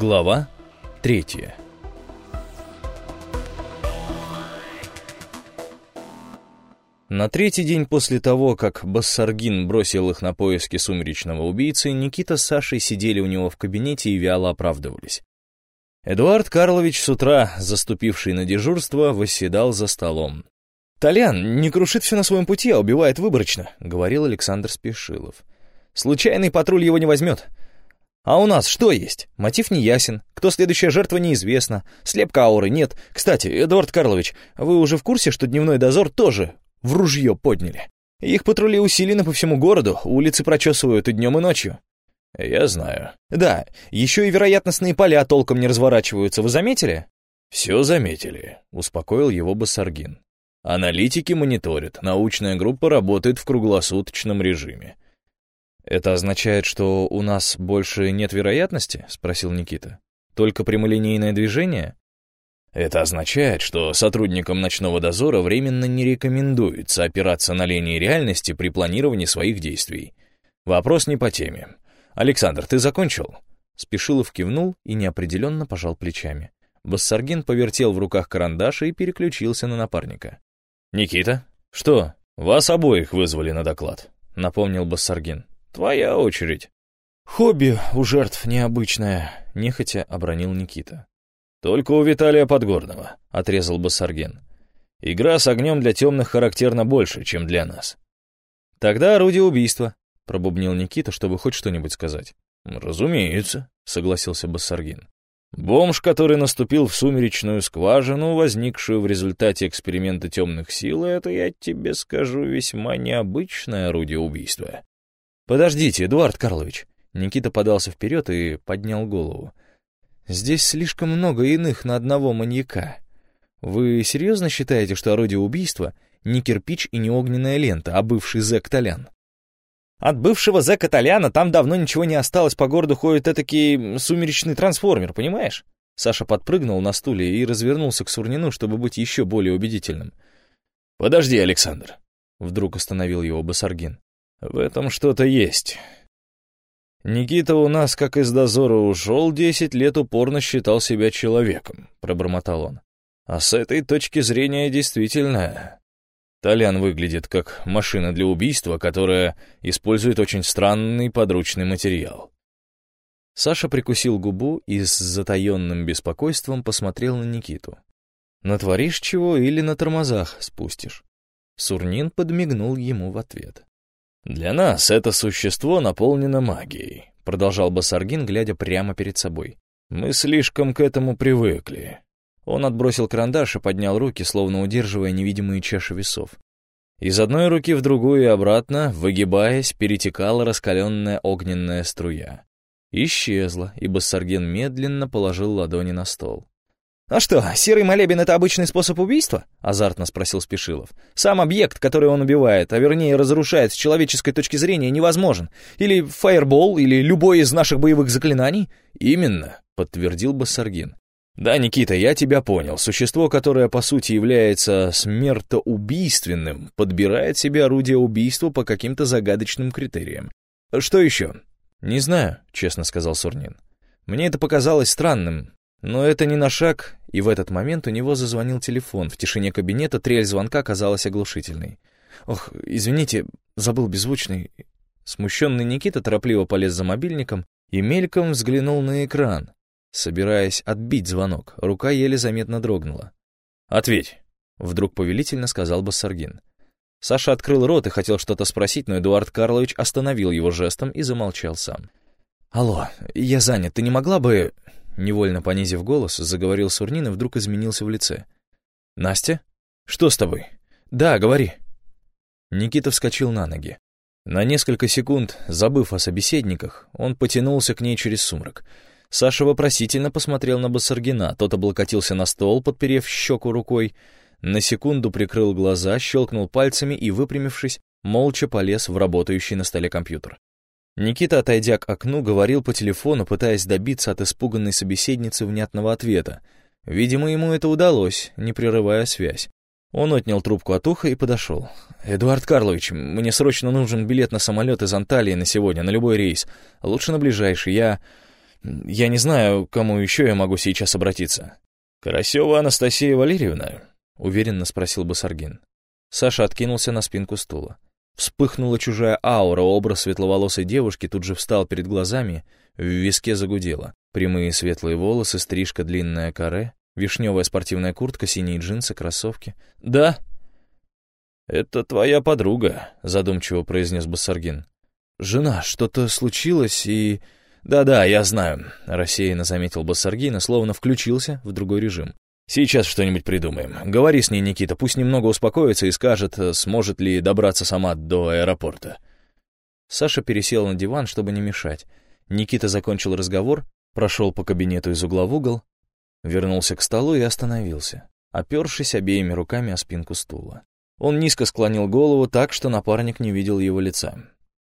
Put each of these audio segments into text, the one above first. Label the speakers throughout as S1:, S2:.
S1: Глава третья На третий день после того, как Бассаргин бросил их на поиски сумеречного убийцы, Никита с Сашей сидели у него в кабинете и вяло оправдывались. Эдуард Карлович с утра, заступивший на дежурство, восседал за столом. «Толян не крушит все на своем пути, а убивает выборочно», — говорил Александр Спешилов. «Случайный патруль его не возьмет. А у нас что есть? Мотив не ясен, кто следующая жертва неизвестно, слепка ауры нет. Кстати, Эдуард Карлович, вы уже в курсе, что дневной дозор тоже в ружье подняли? Их патрули усилены по всему городу, улицы прочесывают и днем, и ночью.
S2: Я знаю.
S1: Да, еще и вероятностные поля толком не разворачиваются, вы заметили?
S2: Все заметили, успокоил его Басаргин. Аналитики мониторят, научная группа работает в круглосуточном режиме.
S1: «Это означает, что у нас больше нет вероятности?» — спросил Никита. «Только прямолинейное движение?»
S2: Это означает, что сотрудникам ночного дозора временно не рекомендуется опираться на линии реальности при планировании своих действий. Вопрос не по теме. Александр, ты закончил?
S1: Спешилов кивнул и неопределенно пожал плечами. Бассаргин повертел в руках карандаш и переключился на напарника.
S2: «Никита, что, вас обоих вызвали на доклад?» — напомнил Бассаргин. Твоя очередь.
S1: Хобби у жертв необычное, нехотя обронил Никита.
S2: Только у Виталия Подгорного, отрезал Басарген. Игра с огнем для темных характерна больше, чем для нас.
S1: Тогда орудие убийства, пробубнил Никита, чтобы хоть что-нибудь сказать.
S2: Разумеется, согласился Басаргин. Бомж, который наступил в сумеречную скважину, возникшую в результате эксперимента темных сил, это, я тебе скажу, весьма необычное орудие убийства.
S1: «Подождите, Эдуард Карлович!» Никита подался вперед и поднял голову. «Здесь слишком много иных на одного маньяка. Вы серьезно считаете, что орудие убийства не кирпич и не огненная лента, а бывший зэк Толян?» «От бывшего зэка Толяна там давно ничего не осталось, по городу ходит этакий сумеречный трансформер, понимаешь?» Саша подпрыгнул на стуле и развернулся к Сурнину, чтобы быть еще более убедительным.
S2: «Подожди, Александр!»
S1: — вдруг остановил его Басаргин.
S2: В этом что-то есть. Никита у нас, как из дозора ушел, десять лет упорно считал себя человеком, пробормотал он. А с этой точки зрения действительно... Толян выглядит как машина для убийства, которая использует очень странный подручный материал.
S1: Саша прикусил губу и с затаенным беспокойством посмотрел на Никиту. «Натворишь чего или на тормозах спустишь?» Сурнин подмигнул ему в ответ.
S2: «Для нас это существо наполнено магией», — продолжал Басаргин, глядя прямо перед собой. «Мы слишком к этому привыкли».
S1: Он отбросил карандаш и поднял руки, словно удерживая невидимые чаши весов. Из одной руки в другую и обратно, выгибаясь, перетекала раскаленная огненная струя. Исчезла, и Бассарген медленно положил ладони на стол. «А что, серый молебен — это обычный способ убийства?» — азартно спросил Спешилов. «Сам объект, который он убивает, а вернее разрушает с человеческой точки зрения, невозможен. Или фаербол, или любой из наших боевых заклинаний?»
S2: «Именно», — подтвердил Бассаргин. «Да, Никита, я тебя понял. Существо, которое по сути является смертоубийственным, подбирает себе орудие убийства по каким-то загадочным критериям. Что еще?»
S1: «Не знаю», — честно сказал Сурнин. «Мне это показалось странным, но это не на шаг, и в этот момент у него зазвонил телефон. В тишине кабинета трель звонка казалась оглушительной. «Ох, извините, забыл беззвучный». Смущенный Никита торопливо полез за мобильником и мельком взглянул на экран, собираясь отбить звонок. Рука еле заметно дрогнула.
S2: «Ответь», — вдруг повелительно сказал Бассаргин.
S1: Саша открыл рот и хотел что-то спросить, но Эдуард Карлович остановил его жестом и замолчал сам. «Алло, я занят, ты не могла бы...» Невольно понизив голос, заговорил Сурнин и вдруг изменился в лице. «Настя? Что с тобой? Да, говори». Никита вскочил на ноги. На несколько секунд, забыв о собеседниках, он потянулся к ней через сумрак. Саша вопросительно посмотрел на Басаргина, тот облокотился на стол, подперев щеку рукой, на секунду прикрыл глаза, щелкнул пальцами и, выпрямившись, молча полез в работающий на столе компьютер. Никита, отойдя к окну, говорил по телефону, пытаясь добиться от испуганной собеседницы внятного ответа. Видимо, ему это удалось, не прерывая связь. Он отнял трубку от уха и подошел. «Эдуард Карлович, мне срочно нужен билет на самолет из Анталии на сегодня, на любой рейс. Лучше на ближайший. Я... Я не знаю, к кому еще я могу сейчас обратиться».
S2: «Карасева Анастасия Валерьевна?»
S1: — уверенно спросил Басаргин. Саша откинулся на спинку стула. Вспыхнула чужая аура, образ светловолосой девушки тут же встал перед глазами, в виске загудело. Прямые светлые волосы, стрижка длинная каре, вишневая спортивная куртка, синие джинсы, кроссовки. «Да?»
S2: «Это твоя подруга», — задумчиво произнес Басаргин.
S1: «Жена, что-то случилось и...»
S2: «Да-да, я знаю», — рассеянно заметил Басаргин словно включился в другой режим. «Сейчас что-нибудь придумаем. Говори с ней, Никита, пусть немного успокоится и скажет, сможет ли добраться сама до аэропорта».
S1: Саша пересел на диван, чтобы не мешать. Никита закончил разговор, прошел по кабинету из угла в угол, вернулся к столу и остановился, опершись обеими руками о спинку стула. Он низко склонил голову так, что напарник не видел его лица.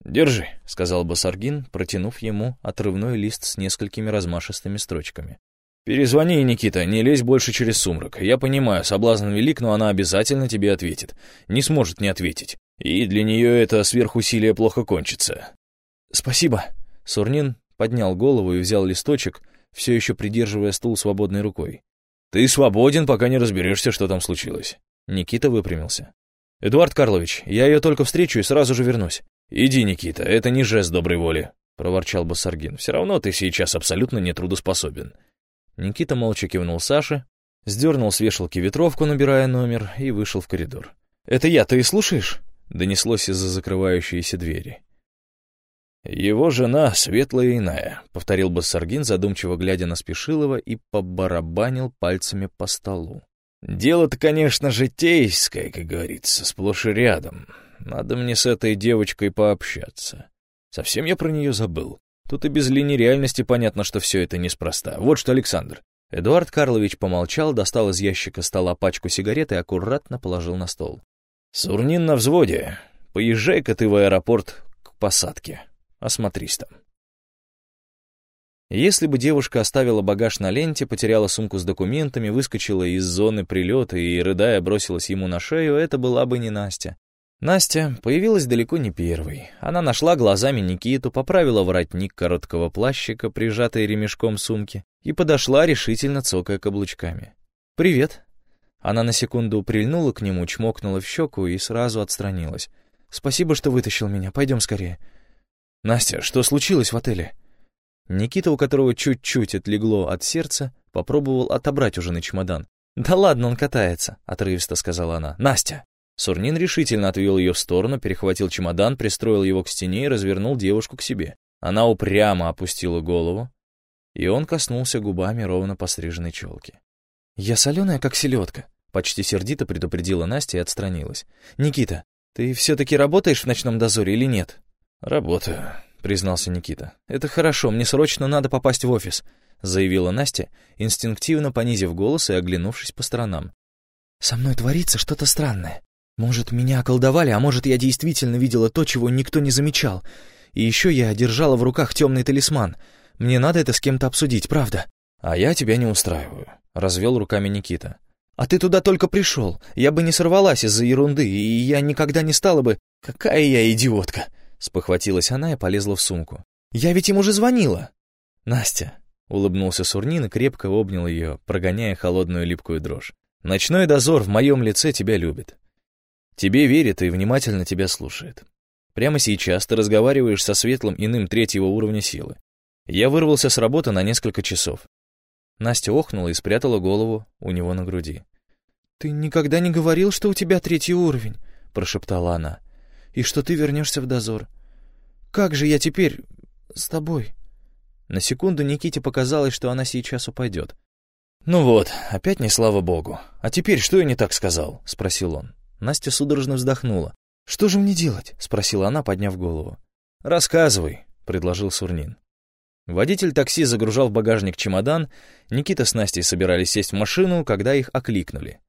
S2: «Держи», — сказал Басаргин, протянув ему отрывной лист с несколькими размашистыми строчками. «Перезвони, Никита, не лезь больше через сумрак. Я понимаю, соблазн велик, но она обязательно тебе ответит. Не сможет не ответить. И для нее это сверхусилие плохо кончится».
S1: «Спасибо». Сурнин поднял голову и взял листочек, все еще придерживая стул свободной рукой.
S2: «Ты свободен, пока не разберешься, что там случилось».
S1: Никита выпрямился. «Эдуард Карлович, я ее только встречу и сразу же вернусь».
S2: «Иди, Никита, это не жест доброй воли», — проворчал Басаргин. «Все равно ты сейчас абсолютно нетрудоспособен».
S1: Никита молча кивнул Саше, сдернул с вешалки ветровку, набирая номер, и вышел в коридор. «Это я, ты и слушаешь?» — донеслось из-за закрывающейся двери.
S2: «Его жена светлая иная», — повторил Бассаргин, задумчиво глядя на Спешилова и побарабанил пальцами по столу. «Дело-то, конечно, житейское, как говорится, сплошь и рядом. Надо мне с этой девочкой пообщаться. Совсем я про нее забыл. Тут и без линии реальности понятно, что все это неспроста. Вот что, Александр».
S1: Эдуард Карлович помолчал, достал из ящика стола пачку сигарет и аккуратно положил на стол.
S2: «Сурнин на взводе. Поезжай-ка ты в аэропорт к посадке». Осмотрись там.
S1: Если бы девушка оставила багаж на ленте, потеряла сумку с документами, выскочила из зоны прилета и, рыдая, бросилась ему на шею, это была бы не Настя. Настя появилась далеко не первой. Она нашла глазами Никиту, поправила воротник короткого плащика, прижатый ремешком сумки, и подошла, решительно цокая каблучками. «Привет». Она на секунду прильнула к нему, чмокнула в щеку и сразу отстранилась. «Спасибо, что вытащил меня. Пойдем скорее».
S2: «Настя, что случилось в отеле?»
S1: Никита, у которого чуть-чуть отлегло от сердца, попробовал отобрать уже на чемодан. «Да ладно, он катается», — отрывисто сказала она. «Настя!» Сурнин решительно отвел ее в сторону, перехватил чемодан, пристроил его к стене и развернул девушку к себе. Она упрямо опустила голову, и он коснулся губами ровно постриженной челки. «Я соленая, как селедка», — почти сердито предупредила Настя и отстранилась. «Никита, ты все-таки работаешь в ночном дозоре или нет?»
S2: «Работаю», — признался Никита.
S1: «Это хорошо, мне срочно надо попасть в офис», — заявила Настя, инстинктивно понизив голос и оглянувшись по сторонам. «Со мной творится что-то странное. Может, меня околдовали, а может, я действительно видела то, чего никто не замечал. И еще я держала в руках темный талисман. Мне надо это с кем-то обсудить, правда?»
S2: «А я тебя не устраиваю», — развел руками Никита.
S1: «А ты туда только пришел. Я бы не сорвалась из-за ерунды, и я никогда не стала бы... Какая я идиотка!» Спохватилась она и полезла в сумку. «Я ведь им уже звонила!» «Настя!» — улыбнулся Сурнин и крепко обнял ее, прогоняя холодную липкую дрожь. «Ночной дозор в моем лице тебя любит. Тебе верит и внимательно тебя слушает. Прямо сейчас ты разговариваешь со светлым иным третьего уровня силы. Я вырвался с работы на несколько часов». Настя охнула и спрятала голову у него на груди. «Ты никогда не говорил, что у тебя третий уровень?» — прошептала она и что ты вернешься в дозор. Как же я теперь с тобой?» На секунду Никите показалось, что она сейчас упадет.
S2: «Ну вот, опять не слава богу. А теперь что я не так сказал?» — спросил он.
S1: Настя судорожно вздохнула. «Что же мне делать?» — спросила она, подняв голову.
S2: «Рассказывай», — предложил Сурнин.
S1: Водитель такси загружал в багажник чемодан, Никита с Настей собирались сесть в машину, когда их окликнули.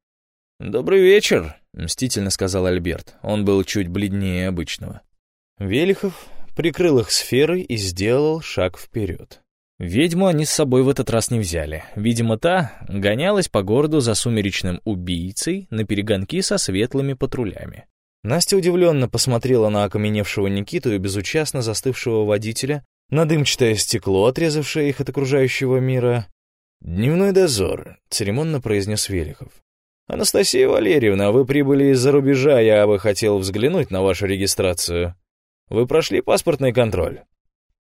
S2: «Добрый вечер», —
S1: мстительно сказал Альберт. Он был чуть бледнее обычного. Велихов прикрыл их сферой и сделал шаг вперед. Ведьму они с собой в этот раз не взяли. Видимо, та гонялась по городу за сумеречным убийцей на перегонки со светлыми патрулями. Настя удивленно посмотрела на окаменевшего Никиту и безучастно застывшего водителя,
S2: на дымчатое стекло, отрезавшее их от окружающего мира. «Дневной дозор», — церемонно произнес Велихов. «Анастасия Валерьевна, вы прибыли из-за рубежа, я бы хотел взглянуть на вашу регистрацию. Вы прошли паспортный контроль?»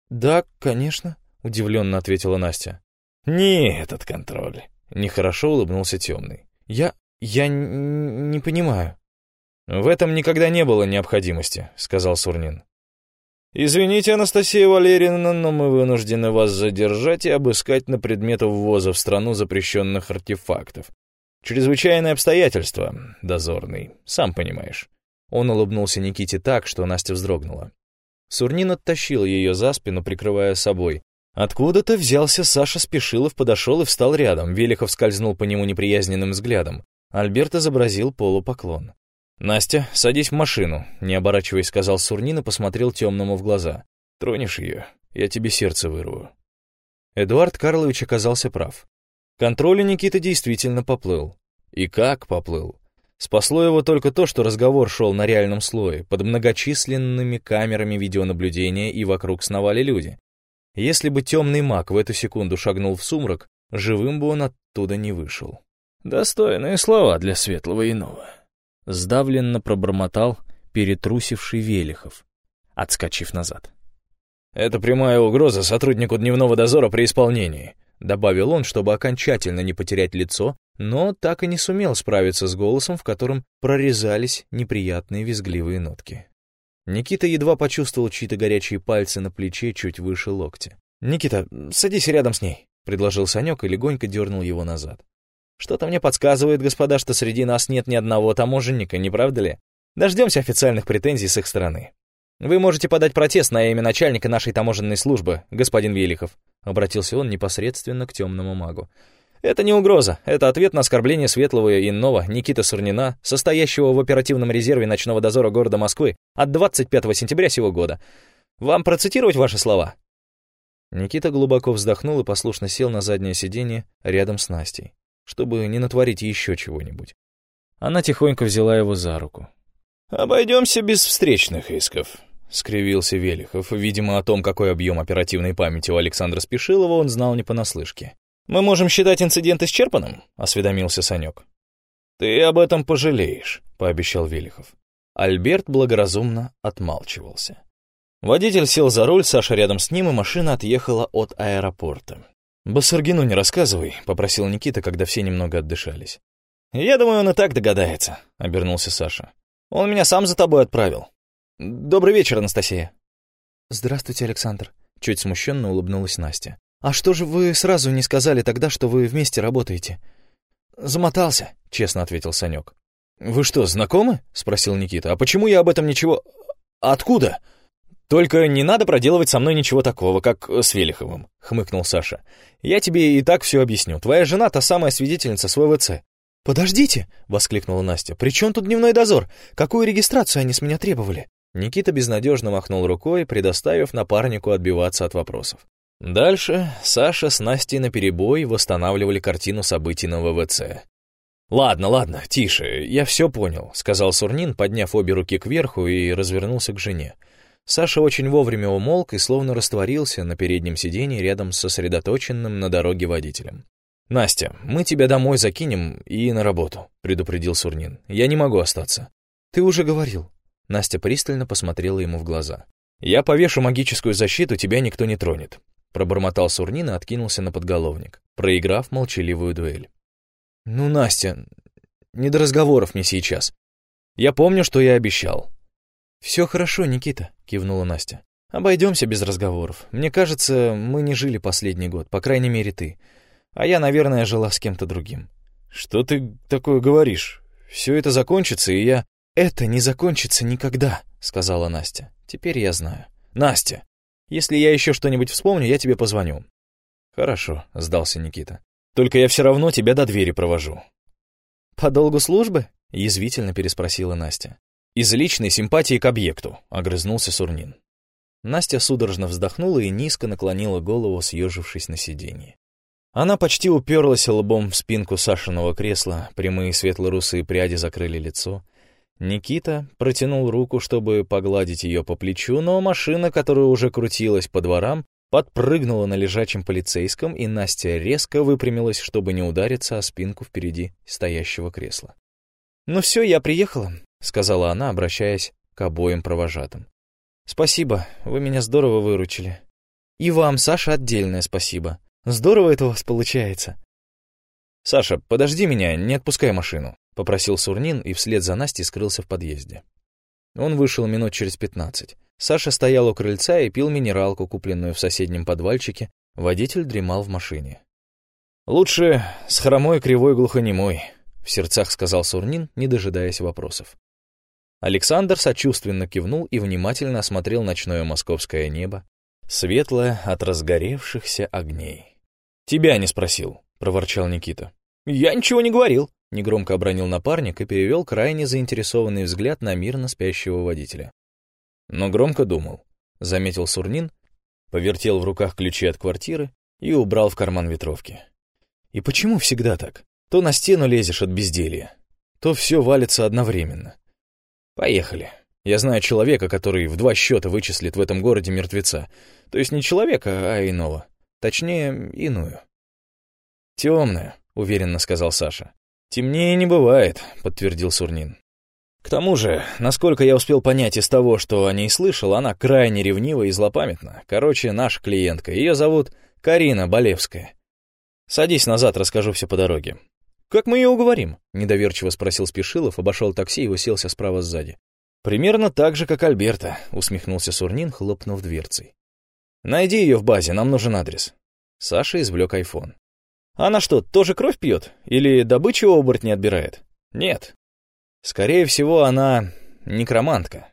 S1: «Да, конечно», — удивленно ответила Настя.
S2: «Не этот контроль», — нехорошо улыбнулся темный.
S1: «Я... я не понимаю».
S2: «В этом никогда не было необходимости», — сказал Сурнин. «Извините, Анастасия Валерьевна, но мы вынуждены вас задержать и обыскать на предмет ввоза в страну запрещенных артефактов. Чрезвычайное обстоятельство, дозорный, сам понимаешь».
S1: Он улыбнулся Никите так, что Настя вздрогнула. Сурнин оттащил ее за спину, прикрывая собой. Откуда-то взялся Саша Спешилов, подошел и встал рядом. Велихов скользнул по нему неприязненным взглядом. Альберт изобразил полупоклон. «Настя, садись в машину», — не оборачиваясь, сказал Сурнин и посмотрел темному в глаза. «Тронешь ее, я тебе сердце вырву». Эдуард Карлович оказался прав. Контроль у Никиты действительно поплыл. И как поплыл? Спасло его только то, что разговор шел на реальном слое, под многочисленными камерами видеонаблюдения и вокруг сновали люди. Если бы темный маг в эту секунду шагнул в сумрак, живым бы он оттуда не вышел.
S2: Достойные слова для светлого иного.
S1: Сдавленно пробормотал перетрусивший Велихов, отскочив назад.
S2: «Это прямая угроза сотруднику дневного дозора при исполнении», добавил он, чтобы окончательно не потерять лицо, но так и не сумел справиться с голосом, в котором прорезались неприятные визгливые нотки.
S1: Никита едва почувствовал чьи-то горячие пальцы на плече чуть выше локтя.
S2: «Никита, садись рядом с ней», — предложил Санек и легонько дернул его назад. Что-то мне подсказывает, господа, что среди нас нет ни одного таможенника, не правда ли? Дождемся официальных претензий с их стороны. Вы можете подать протест на имя начальника нашей таможенной службы, господин Велихов, обратился он непосредственно к темному магу. Это не угроза, это ответ на оскорбление светлого и иного Никиты Сурнина, состоящего в оперативном резерве ночного дозора города Москвы от 25 сентября сего года. Вам процитировать ваши слова?
S1: Никита глубоко вздохнул и послушно сел на заднее сиденье рядом с Настей чтобы не натворить еще чего-нибудь. Она тихонько взяла его за руку.
S2: «Обойдемся без встречных исков», — скривился Велихов. Видимо, о том, какой объем оперативной памяти у Александра Спешилова, он знал не понаслышке. «Мы можем считать инцидент исчерпанным?» — осведомился Санек. «Ты об этом пожалеешь», — пообещал Велихов. Альберт благоразумно отмалчивался. Водитель сел за руль, Саша рядом с ним, и машина отъехала от аэропорта.
S1: «Басаргину не рассказывай», — попросил Никита, когда все немного отдышались.
S2: «Я думаю, он и так догадается», — обернулся Саша. «Он меня сам за тобой отправил. Добрый вечер, Анастасия».
S1: «Здравствуйте, Александр», — чуть смущенно улыбнулась Настя. «А что же вы сразу не сказали тогда, что вы вместе работаете?»
S2: «Замотался», — честно ответил Санек. «Вы что, знакомы?» — спросил Никита. «А почему я об этом ничего... Откуда?» «Только не надо проделывать со мной ничего такого, как с Велиховым», — хмыкнул Саша. «Я тебе и так все объясню. Твоя жена — та самая свидетельница с ВВЦ».
S1: «Подождите!» — воскликнула Настя. «При чем тут дневной дозор? Какую регистрацию они с меня требовали?»
S2: Никита безнадежно махнул рукой, предоставив напарнику отбиваться от вопросов. Дальше Саша с Настей наперебой восстанавливали картину событий на ВВЦ. «Ладно, ладно, тише, я все понял», — сказал Сурнин, подняв обе руки кверху и развернулся к жене. Саша очень вовремя умолк и словно растворился на переднем сиденье рядом с сосредоточенным на дороге водителем. «Настя, мы тебя домой закинем и на работу», — предупредил Сурнин. «Я не могу остаться».
S1: «Ты уже говорил». Настя пристально посмотрела ему в глаза.
S2: «Я повешу магическую защиту, тебя никто не тронет», — пробормотал Сурнин и откинулся на подголовник, проиграв молчаливую дуэль.
S1: «Ну, Настя, не до разговоров мне сейчас. Я помню, что я обещал. «Все хорошо, Никита», — кивнула Настя. «Обойдемся без разговоров. Мне кажется, мы не жили последний год, по крайней мере, ты. А я, наверное, жила с кем-то другим».
S2: «Что ты такое говоришь? Все это закончится, и я...»
S1: «Это не закончится никогда», — сказала Настя. «Теперь я знаю».
S2: «Настя, если я еще что-нибудь вспомню, я тебе позвоню».
S1: «Хорошо», — сдался Никита.
S2: «Только я все равно тебя до двери провожу».
S1: «По долгу службы?» — язвительно переспросила Настя.
S2: «Из личной симпатии к объекту», — огрызнулся Сурнин.
S1: Настя судорожно вздохнула и низко наклонила голову, съежившись на сиденье. Она почти уперлась лбом в спинку Сашиного кресла, прямые светло-русые пряди закрыли лицо. Никита протянул руку, чтобы погладить ее по плечу, но машина, которая уже крутилась по дворам, подпрыгнула на лежачем полицейском, и Настя резко выпрямилась, чтобы не удариться о спинку впереди стоящего кресла. «Ну все, я приехала», — сказала она, обращаясь к обоим провожатым. «Спасибо, вы меня здорово выручили. И вам, Саша, отдельное спасибо. Здорово это у вас получается». «Саша, подожди меня, не отпускай машину», — попросил Сурнин и вслед за Настей скрылся в подъезде. Он вышел минут через пятнадцать. Саша стоял у крыльца и пил минералку, купленную в соседнем подвальчике. Водитель дремал в машине. «Лучше с хромой, кривой, глухонемой», — в сердцах сказал Сурнин, не дожидаясь вопросов. Александр сочувственно кивнул и внимательно осмотрел ночное московское небо, светлое от разгоревшихся огней. «Тебя не спросил», — проворчал Никита. «Я ничего не говорил», — негромко обронил напарник и перевел крайне заинтересованный взгляд на мирно спящего водителя но громко думал, заметил Сурнин, повертел в руках ключи от квартиры и убрал в карман ветровки. И почему всегда так? То на стену лезешь от безделья, то все валится одновременно. Поехали. Я знаю человека, который в два счета вычислит в этом городе мертвеца. То есть не человека, а иного. Точнее, иную. «Темная», — уверенно сказал Саша. «Темнее не бывает», — подтвердил Сурнин. К тому же, насколько я успел понять из того, что о ней слышал, она крайне ревнива и злопамятна. Короче, наша клиентка. Ее зовут Карина Болевская. Садись назад, расскажу все по дороге. «Как мы ее уговорим?» — недоверчиво спросил Спешилов, обошел такси и уселся справа сзади. «Примерно так же, как Альберта», — усмехнулся Сурнин, хлопнув дверцей. «Найди ее в базе, нам нужен адрес». Саша извлек айфон. «Она что, тоже кровь пьет? Или добычу оборотни отбирает?» «Нет, Скорее всего, она некромантка.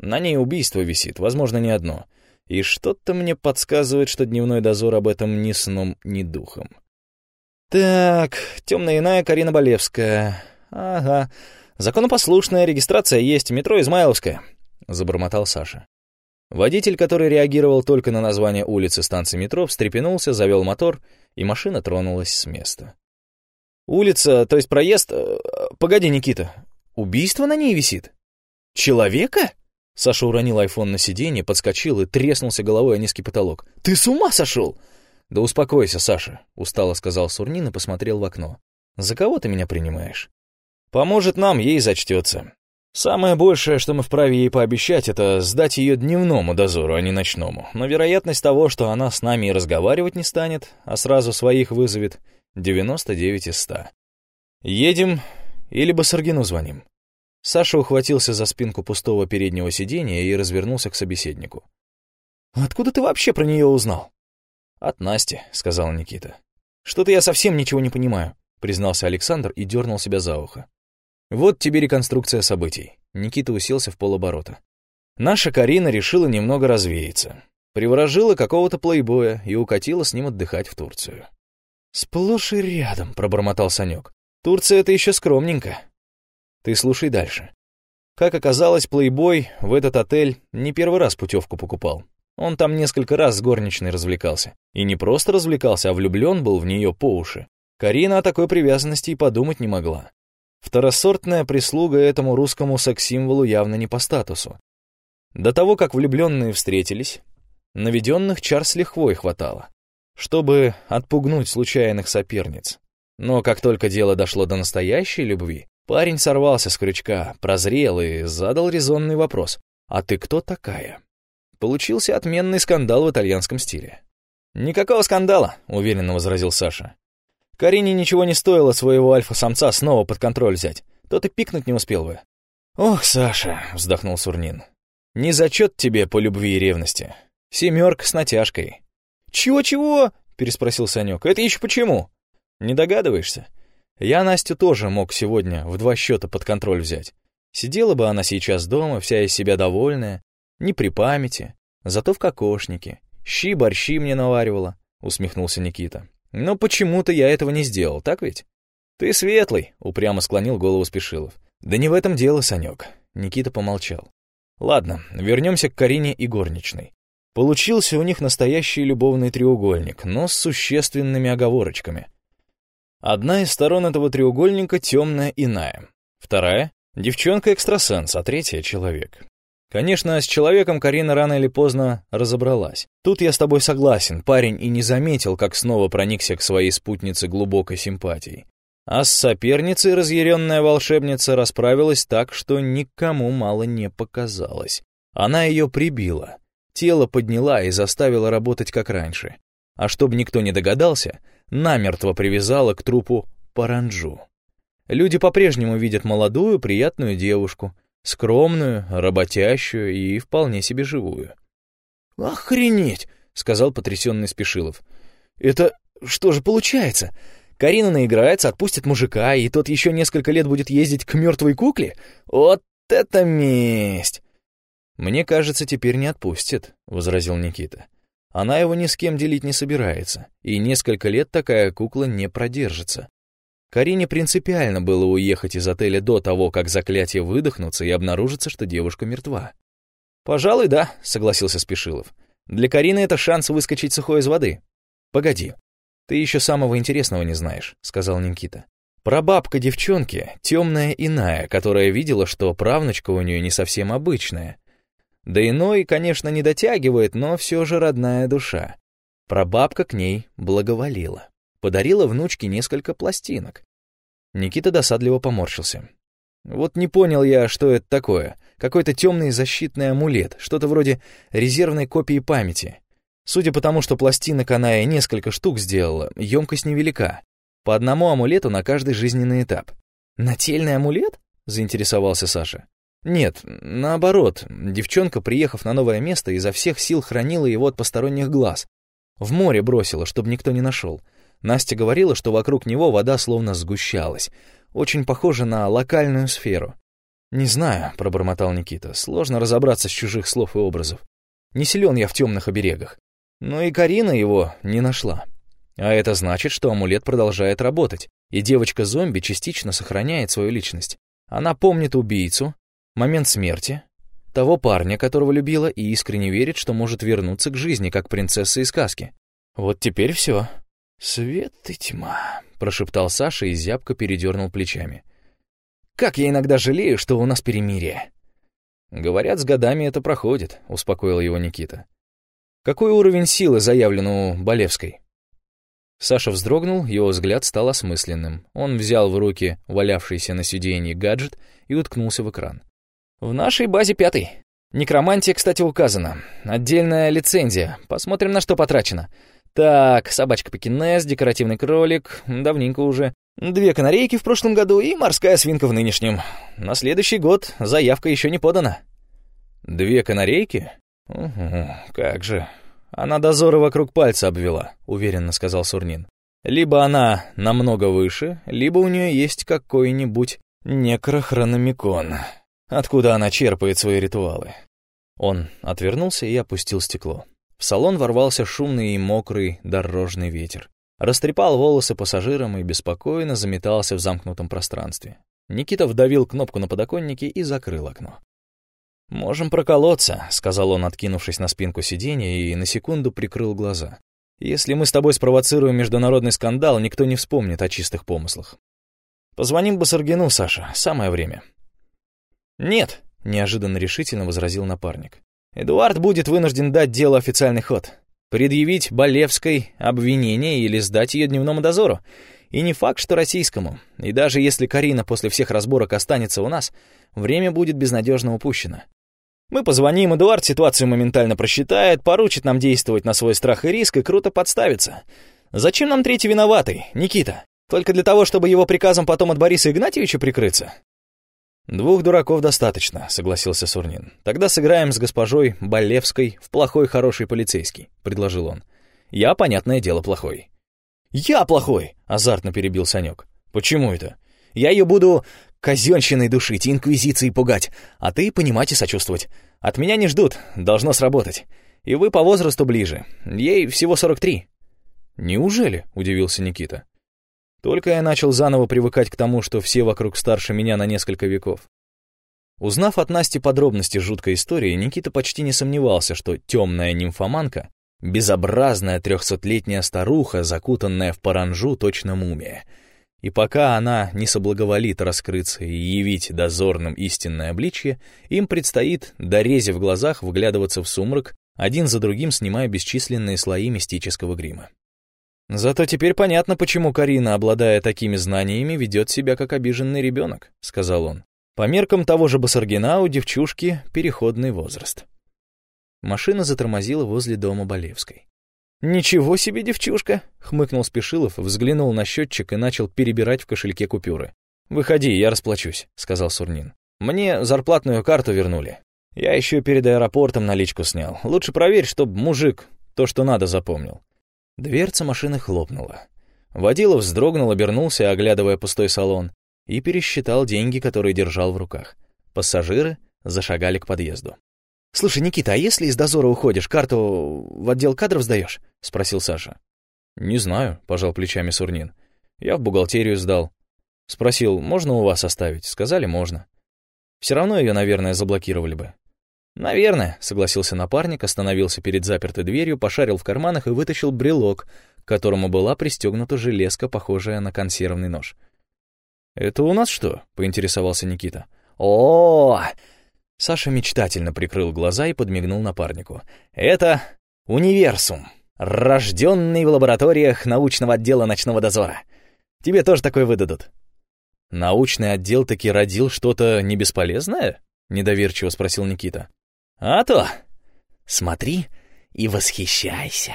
S1: На ней убийство висит, возможно, не одно. И что-то мне подсказывает, что дневной дозор об этом ни сном, ни духом. Так, темная иная Карина Болевская. Ага. Законопослушная, регистрация есть, метро Измайловская, забормотал Саша. Водитель, который реагировал только на название улицы станции метро, встрепенулся, завел мотор, и машина тронулась с места. «Улица, то есть проезд... Э, погоди, Никита, Убийство на ней висит? Человека? Саша уронил айфон на сиденье, подскочил и треснулся головой о низкий потолок. «Ты с ума сошел?» «Да успокойся, Саша», — устало сказал Сурнин и посмотрел в окно. «За кого ты меня принимаешь?» «Поможет нам, ей зачтется. Самое большее, что мы вправе ей пообещать, это сдать ее дневному дозору, а не ночному. Но вероятность того, что она с нами и разговаривать не станет, а сразу своих вызовет, 99 из 100. Едем или Басаргину звоним?» Саша ухватился за спинку пустого переднего сиденья и развернулся к собеседнику. «Откуда ты вообще про нее узнал?» «От Насти», — сказал Никита. «Что-то я совсем ничего не понимаю», — признался Александр и дернул себя за ухо. «Вот тебе реконструкция событий». Никита уселся в полоборота. Наша Карина решила немного развеяться. Приворожила какого-то плейбоя и укатила с ним отдыхать в Турцию. «Сплошь и рядом», — пробормотал Санек. Турция — это еще скромненько. Ты слушай дальше. Как оказалось, плейбой в этот отель не первый раз путевку покупал. Он там несколько раз с горничной развлекался. И не просто развлекался, а влюблен был в нее по уши. Карина о такой привязанности и подумать не могла. Второсортная прислуга этому русскому секс-символу явно не по статусу. До того, как влюбленные встретились, наведенных чар с лихвой хватало, чтобы отпугнуть случайных соперниц. Но как только дело дошло до настоящей любви, парень сорвался с крючка, прозрел и задал резонный вопрос. «А ты кто такая?» Получился отменный скандал в итальянском стиле. «Никакого скандала», — уверенно возразил Саша. «Карине ничего не стоило своего альфа-самца снова под контроль взять. Тот и пикнуть не успел бы». «Ох, Саша», — вздохнул Сурнин, — «не зачет тебе по любви и ревности. Семерка с натяжкой». «Чего-чего?» — переспросил Санек. «Это еще почему?» Не догадываешься? Я Настю тоже мог сегодня в два счета под контроль взять. Сидела бы она сейчас дома, вся из себя довольная, не при памяти, зато в кокошнике. Щи-борщи мне наваривала, усмехнулся Никита. Но почему-то я этого не сделал, так ведь? Ты светлый, упрямо склонил голову Спешилов. Да не в этом дело, Санек. Никита помолчал. Ладно, вернемся к Карине и горничной. Получился у них настоящий любовный треугольник, но с существенными оговорочками — Одна из сторон этого треугольника темная иная. Вторая — девчонка-экстрасенс, а третья — человек. Конечно, с человеком Карина рано или поздно разобралась. Тут я с тобой согласен, парень и не заметил, как снова проникся к своей спутнице глубокой симпатией. А с соперницей разъяренная волшебница расправилась так, что никому мало не показалось. Она ее прибила, тело подняла и заставила работать как раньше. А чтобы никто не догадался, намертво привязала к трупу паранджу. Люди по-прежнему видят молодую, приятную девушку, скромную, работящую и вполне себе живую.
S2: «Охренеть!» — сказал потрясенный Спешилов. «Это что же получается? Карина наиграется, отпустит мужика, и тот еще несколько лет будет ездить к мертвой кукле? Вот это месть!»
S1: «Мне кажется, теперь не отпустит», — возразил Никита. «Она его ни с кем делить не собирается, и несколько лет такая кукла не продержится. Карине принципиально было уехать из отеля до того, как заклятие выдохнутся и обнаружится, что девушка мертва.
S2: «Пожалуй, да», — согласился Спешилов. «Для Карины это шанс выскочить сухой из воды».
S1: «Погоди, ты еще самого интересного не знаешь», — сказал Никита. Прабабка девчонки, темная иная, которая видела, что правнучка у нее не совсем обычная. Да иной, конечно, не дотягивает, но все же родная душа. Прабабка к ней благоволила. Подарила внучке несколько пластинок. Никита досадливо поморщился. Вот не понял я, что это такое. Какой-то темный защитный амулет, что-то вроде резервной копии памяти. Судя по тому, что пластинок она и несколько штук сделала, емкость невелика. По одному амулету на каждый жизненный этап.
S2: «Нательный амулет?» — заинтересовался Саша.
S1: Нет, наоборот, девчонка, приехав на новое место, изо всех сил хранила его от посторонних глаз. В море бросила, чтобы никто не нашел. Настя говорила, что вокруг него вода словно сгущалась. Очень похоже на локальную сферу. «Не знаю», — пробормотал Никита, — «сложно разобраться с чужих слов и образов. Не силен я в темных оберегах. Но и Карина его не нашла. А это значит, что амулет продолжает работать, и девочка-зомби частично сохраняет свою личность. Она помнит убийцу, момент смерти, того парня, которого любила, и искренне верит, что может вернуться к жизни, как принцесса из сказки. Вот теперь все.
S2: «Свет и тьма», —
S1: прошептал Саша и зябко передернул плечами.
S2: «Как я иногда жалею, что у нас перемирие».
S1: «Говорят, с годами это проходит», — успокоил его Никита. «Какой уровень силы заявлен у Болевской?» Саша вздрогнул, его взгляд стал осмысленным. Он взял в руки валявшийся на сиденье гаджет и уткнулся в экран.
S2: «В нашей базе пятый. Некромантия, кстати, указана. Отдельная лицензия. Посмотрим, на что потрачено. Так, собачка-пекинес, декоративный кролик, давненько уже. Две канарейки в прошлом году и морская свинка в нынешнем. На следующий год заявка еще не подана.
S1: Две канарейки? Угу, как же. Она дозоры вокруг пальца обвела, уверенно сказал Сурнин. Либо она намного выше, либо у нее есть какой-нибудь некрохрономикон. Откуда она черпает свои ритуалы? Он отвернулся и опустил стекло. В салон ворвался шумный и мокрый дорожный ветер. Растрепал волосы пассажирам и беспокойно заметался в замкнутом пространстве. Никита вдавил кнопку на подоконнике и закрыл окно. «Можем проколоться», — сказал он, откинувшись на спинку сиденья и на секунду прикрыл глаза. «Если мы с тобой спровоцируем международный скандал, никто не вспомнит о чистых помыслах. Позвоним Басаргину, Саша, самое время».
S2: «Нет», —
S1: неожиданно решительно возразил напарник.
S2: Эдуард будет вынужден дать делу официальный ход, предъявить Болевской обвинение или сдать ее дневному дозору. И не факт, что российскому. И даже если Карина после всех разборок останется у нас, время будет безнадежно упущено. Мы позвоним, Эдуард ситуацию моментально просчитает, поручит нам действовать на свой страх и риск и круто подставится. Зачем нам третий виноватый, Никита? Только для того, чтобы его приказом потом от Бориса Игнатьевича прикрыться?
S1: «Двух дураков достаточно», — согласился Сурнин. «Тогда сыграем с госпожой Болевской в плохой хороший полицейский», — предложил он. «Я, понятное дело, плохой».
S2: «Я плохой!» — азартно перебил Санек. «Почему это? Я ее буду казенщиной душить, инквизицией пугать, а ты понимать и сочувствовать. От меня не ждут, должно сработать. И вы по возрасту ближе. Ей всего 43».
S1: «Неужели?» — удивился Никита. Только я начал заново привыкать к тому, что все вокруг старше меня на несколько веков. Узнав от Насти подробности жуткой истории, Никита почти не сомневался, что темная нимфоманка — безобразная трехсотлетняя старуха, закутанная в паранжу, точно мумия. И пока она не соблаговолит раскрыться и явить дозорным истинное обличье, им предстоит, дорезив глазах, вглядываться в сумрак, один за другим снимая бесчисленные слои мистического грима. «Зато теперь понятно, почему Карина, обладая такими знаниями, ведет себя как обиженный ребенок», — сказал он. «По меркам того же Басаргина у девчушки переходный возраст». Машина затормозила возле дома Болевской. «Ничего себе девчушка!» — хмыкнул Спешилов, взглянул на счетчик и начал перебирать в кошельке купюры. «Выходи, я расплачусь», — сказал Сурнин. «Мне зарплатную карту вернули. Я еще перед аэропортом наличку снял. Лучше проверь, чтоб мужик то, что надо, запомнил». Дверца машины хлопнула. Водилов вздрогнул, обернулся, оглядывая пустой салон, и пересчитал деньги, которые держал в руках. Пассажиры зашагали к подъезду. «Слушай, Никита, а если из дозора уходишь, карту в отдел кадров сдаешь?» — спросил Саша. «Не знаю», — пожал плечами Сурнин. «Я в бухгалтерию сдал. Спросил, можно у вас оставить? Сказали, можно. Все равно ее, наверное, заблокировали бы». «Наверное», — согласился напарник, остановился перед запертой дверью, пошарил в карманах и вытащил брелок, к которому была пристегнута железка, похожая на консервный нож. «Это у нас что?» — поинтересовался Никита. «О, Саша мечтательно прикрыл глаза и подмигнул напарнику. «Это универсум, рожденный в лабораториях научного отдела ночного дозора. Тебе тоже такой выдадут». «Научный отдел таки родил что-то небесполезное?» — недоверчиво спросил Никита. «А то! Смотри и восхищайся!»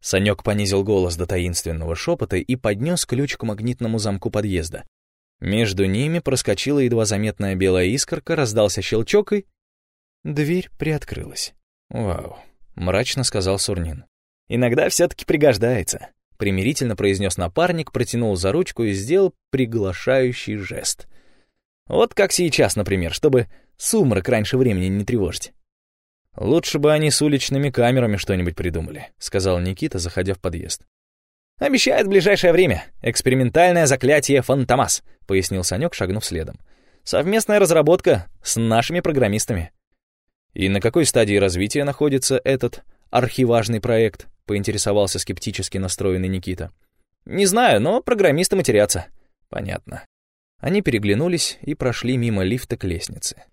S1: Санек понизил голос до таинственного шепота и поднес ключ к магнитному замку подъезда. Между ними проскочила едва заметная белая искорка, раздался щелчок и... Дверь приоткрылась. «Вау», — мрачно сказал Сурнин. «Иногда все-таки пригождается», — примирительно произнес напарник, протянул за ручку и сделал приглашающий жест. «Вот как сейчас, например, чтобы сумрак раньше времени не тревожить». «Лучше бы они с уличными камерами что-нибудь придумали», — сказал Никита, заходя в подъезд. «Обещает в ближайшее время. Экспериментальное заклятие «Фантомас», — пояснил Санек, шагнув следом. «Совместная разработка с нашими программистами». «И на какой стадии развития находится этот архиважный проект?» — поинтересовался скептически настроенный Никита. «Не знаю, но программисты матерятся». «Понятно». Они переглянулись и прошли мимо лифта к лестнице.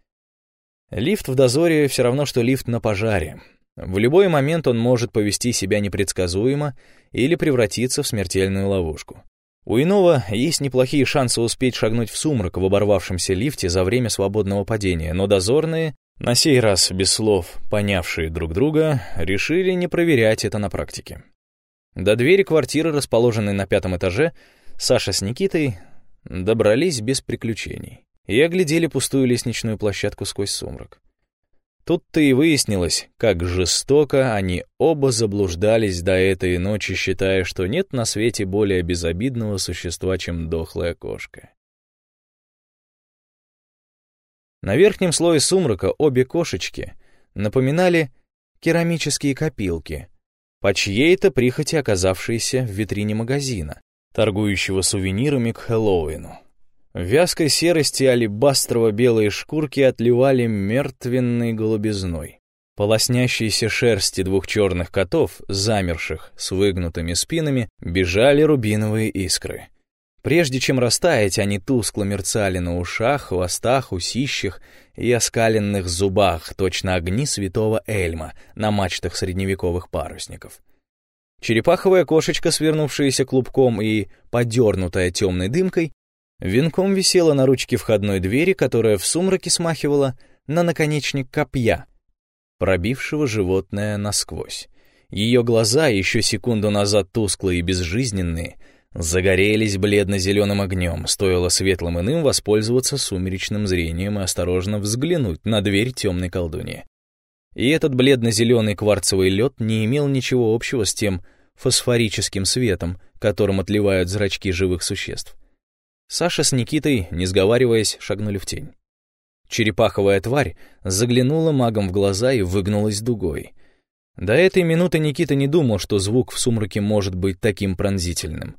S1: Лифт в дозоре все равно, что лифт на пожаре. В любой момент он может повести себя непредсказуемо или превратиться в смертельную ловушку. У иного есть неплохие шансы успеть шагнуть в сумрак в оборвавшемся лифте за время свободного падения, но дозорные, на сей раз без слов понявшие друг друга, решили не проверять это на практике. До двери квартиры, расположенной на пятом этаже, Саша с Никитой добрались без приключений и оглядели пустую лестничную площадку сквозь сумрак. Тут-то и выяснилось, как жестоко они оба заблуждались до этой ночи, считая, что нет на свете более безобидного существа, чем дохлая кошка. На верхнем слое сумрака обе кошечки напоминали керамические копилки, по чьей-то прихоти оказавшиеся в витрине магазина, торгующего сувенирами к Хэллоуину. В вязкой серости алебастрово-белые шкурки отливали мертвенной голубизной. По лоснящейся шерсти двух черных котов, замерших с выгнутыми спинами, бежали рубиновые искры. Прежде чем растаять, они тускло мерцали на ушах, хвостах, усищах и оскаленных зубах, точно огни святого Эльма на мачтах средневековых парусников. Черепаховая кошечка, свернувшаяся клубком и подернутая темной дымкой, Венком висела на ручке входной двери, которая в сумраке смахивала на наконечник копья, пробившего животное насквозь. Ее глаза, еще секунду назад тусклые и безжизненные, загорелись бледно-зеленым огнем, стоило светлым иным воспользоваться сумеречным зрением и осторожно взглянуть на дверь темной колдуньи. И этот бледно-зеленый кварцевый лед не имел ничего общего с тем фосфорическим светом, которым отливают зрачки живых существ. Саша с Никитой, не сговариваясь, шагнули в тень. Черепаховая тварь заглянула магом в глаза и выгнулась дугой. До этой минуты Никита не думал, что звук в сумраке может быть таким пронзительным.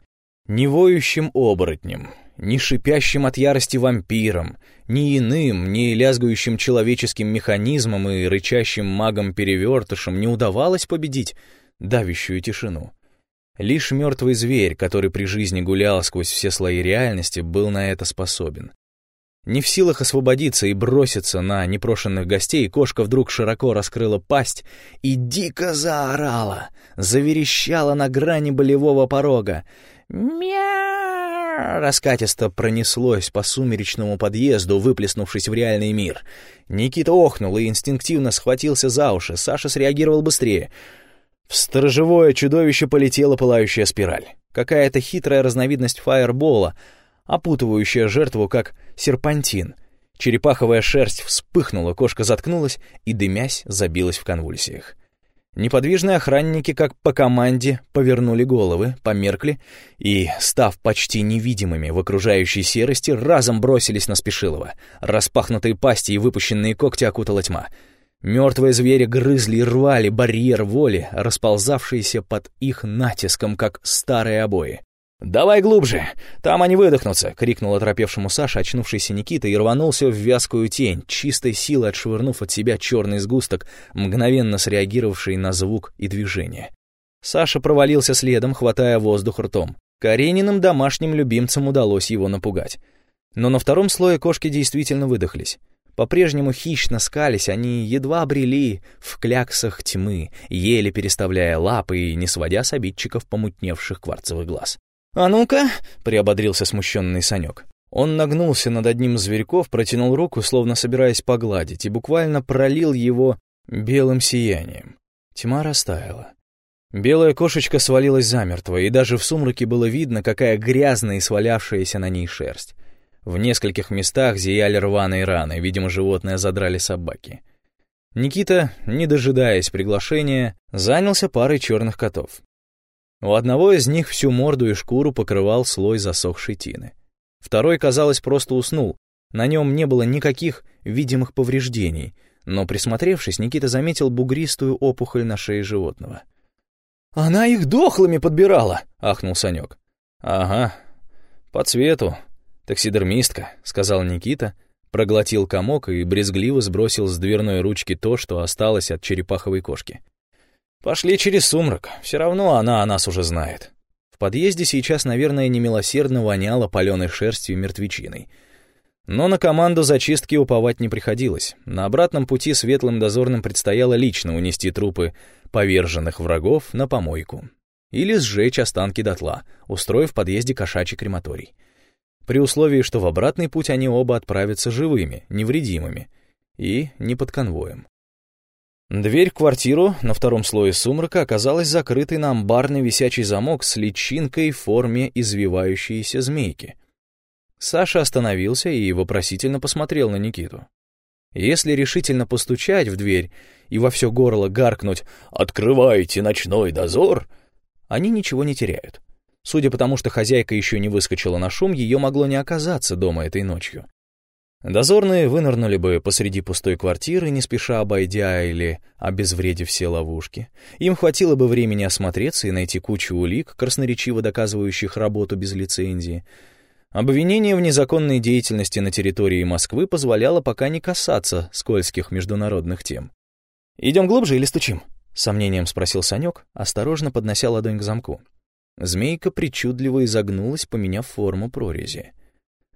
S1: Ни воющим оборотнем, ни шипящим от ярости вампиром, ни иным, ни лязгающим человеческим механизмом и рычащим магом-перевертышем не удавалось победить давящую тишину. Лишь мертвый зверь, который при жизни гулял сквозь все слои реальности, был на это способен. Не в силах освободиться и броситься на непрошенных гостей, кошка вдруг широко раскрыла пасть и дико заорала, заверещала на грани болевого порога. «Мя!» раскатисто пронеслось по сумеречному подъезду, выплеснувшись в реальный мир. Никита охнул и инстинктивно схватился за уши. Саша среагировал быстрее. В сторожевое чудовище полетела пылающая спираль. Какая-то хитрая разновидность фаербола — опутывающая жертву как серпантин. Черепаховая шерсть вспыхнула, кошка заткнулась и, дымясь, забилась в конвульсиях. Неподвижные охранники, как по команде, повернули головы, померкли и, став почти невидимыми в окружающей серости, разом бросились на Спешилова. Распахнутые пасти и выпущенные когти окутала тьма. Мертвые звери грызли и рвали барьер воли, расползавшийся под их натиском, как старые обои. «Давай глубже! Там они выдохнутся!» — крикнул оторопевшему Саша, очнувшийся Никита, и рванулся в вязкую тень, чистой силой отшвырнув от себя черный сгусток, мгновенно среагировавший на звук и движение. Саша провалился следом, хватая воздух ртом. Карениным домашним любимцам удалось его напугать. Но на втором слое кошки действительно выдохлись. По-прежнему хищно скались, они едва брели в кляксах тьмы, еле переставляя лапы и не сводя с обидчиков помутневших кварцевых глаз. «А ну-ка!» — приободрился смущенный Санек. Он нагнулся над одним зверьков, протянул руку, словно собираясь погладить, и буквально пролил его белым сиянием. Тьма растаяла. Белая кошечка свалилась замертво, и даже в сумраке было видно, какая грязная и свалявшаяся на ней шерсть. В нескольких местах зияли рваные раны, видимо, животное задрали собаки. Никита, не дожидаясь приглашения, занялся парой черных котов. У одного из них всю морду и шкуру покрывал слой засохшей тины. Второй, казалось, просто уснул. На нем не было никаких видимых повреждений, но, присмотревшись, Никита заметил бугристую опухоль на шее животного. «Она их дохлыми подбирала!» — ахнул Санек. «Ага, по цвету. Таксидермистка», — сказал Никита, проглотил комок и брезгливо сбросил с дверной ручки то, что осталось от черепаховой кошки. Пошли через сумрак, все равно она о нас уже знает. В подъезде сейчас, наверное, немилосердно воняло паленой шерстью мертвечиной. Но на команду зачистки уповать не приходилось. На обратном пути светлым дозорным предстояло лично унести трупы поверженных врагов на помойку. Или сжечь останки дотла, устроив в подъезде кошачий крематорий. При условии, что в обратный путь они оба отправятся живыми, невредимыми и не под конвоем. Дверь в квартиру на втором слое сумрака оказалась закрытой на амбарный висячий замок с личинкой в форме извивающейся змейки. Саша остановился и вопросительно посмотрел на Никиту. Если решительно постучать в дверь и во все горло гаркнуть «Открывайте ночной дозор!», они ничего не теряют. Судя по тому, что хозяйка еще не выскочила на шум, ее могло не оказаться дома этой ночью. Дозорные вынырнули бы посреди пустой квартиры, не спеша обойдя или обезвредив все ловушки. Им хватило бы времени осмотреться и найти кучу улик, красноречиво доказывающих работу без лицензии. Обвинение в незаконной деятельности на территории Москвы позволяло пока не касаться скользких международных тем. «Идем глубже или стучим?» — сомнением спросил Санек, осторожно поднося ладонь к замку. Змейка причудливо изогнулась, поменяв форму прорези.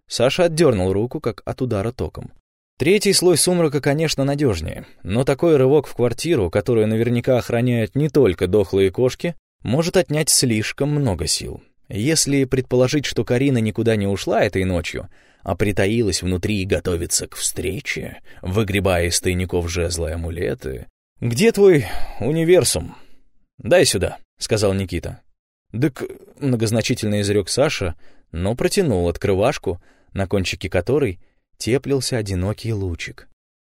S1: Саша отдернул руку, как от удара током. Третий слой сумрака, конечно, надежнее, но такой рывок в квартиру, которую наверняка охраняют не только дохлые кошки, может отнять слишком много сил. Если предположить, что Карина никуда не ушла этой ночью, а притаилась внутри и готовится к встрече, выгребая из тайников жезлы и амулеты... «Где твой универсум?» «Дай сюда», — сказал Никита. «Дык», — многозначительно изрек Саша, но протянул открывашку, на кончике которой теплился одинокий лучик.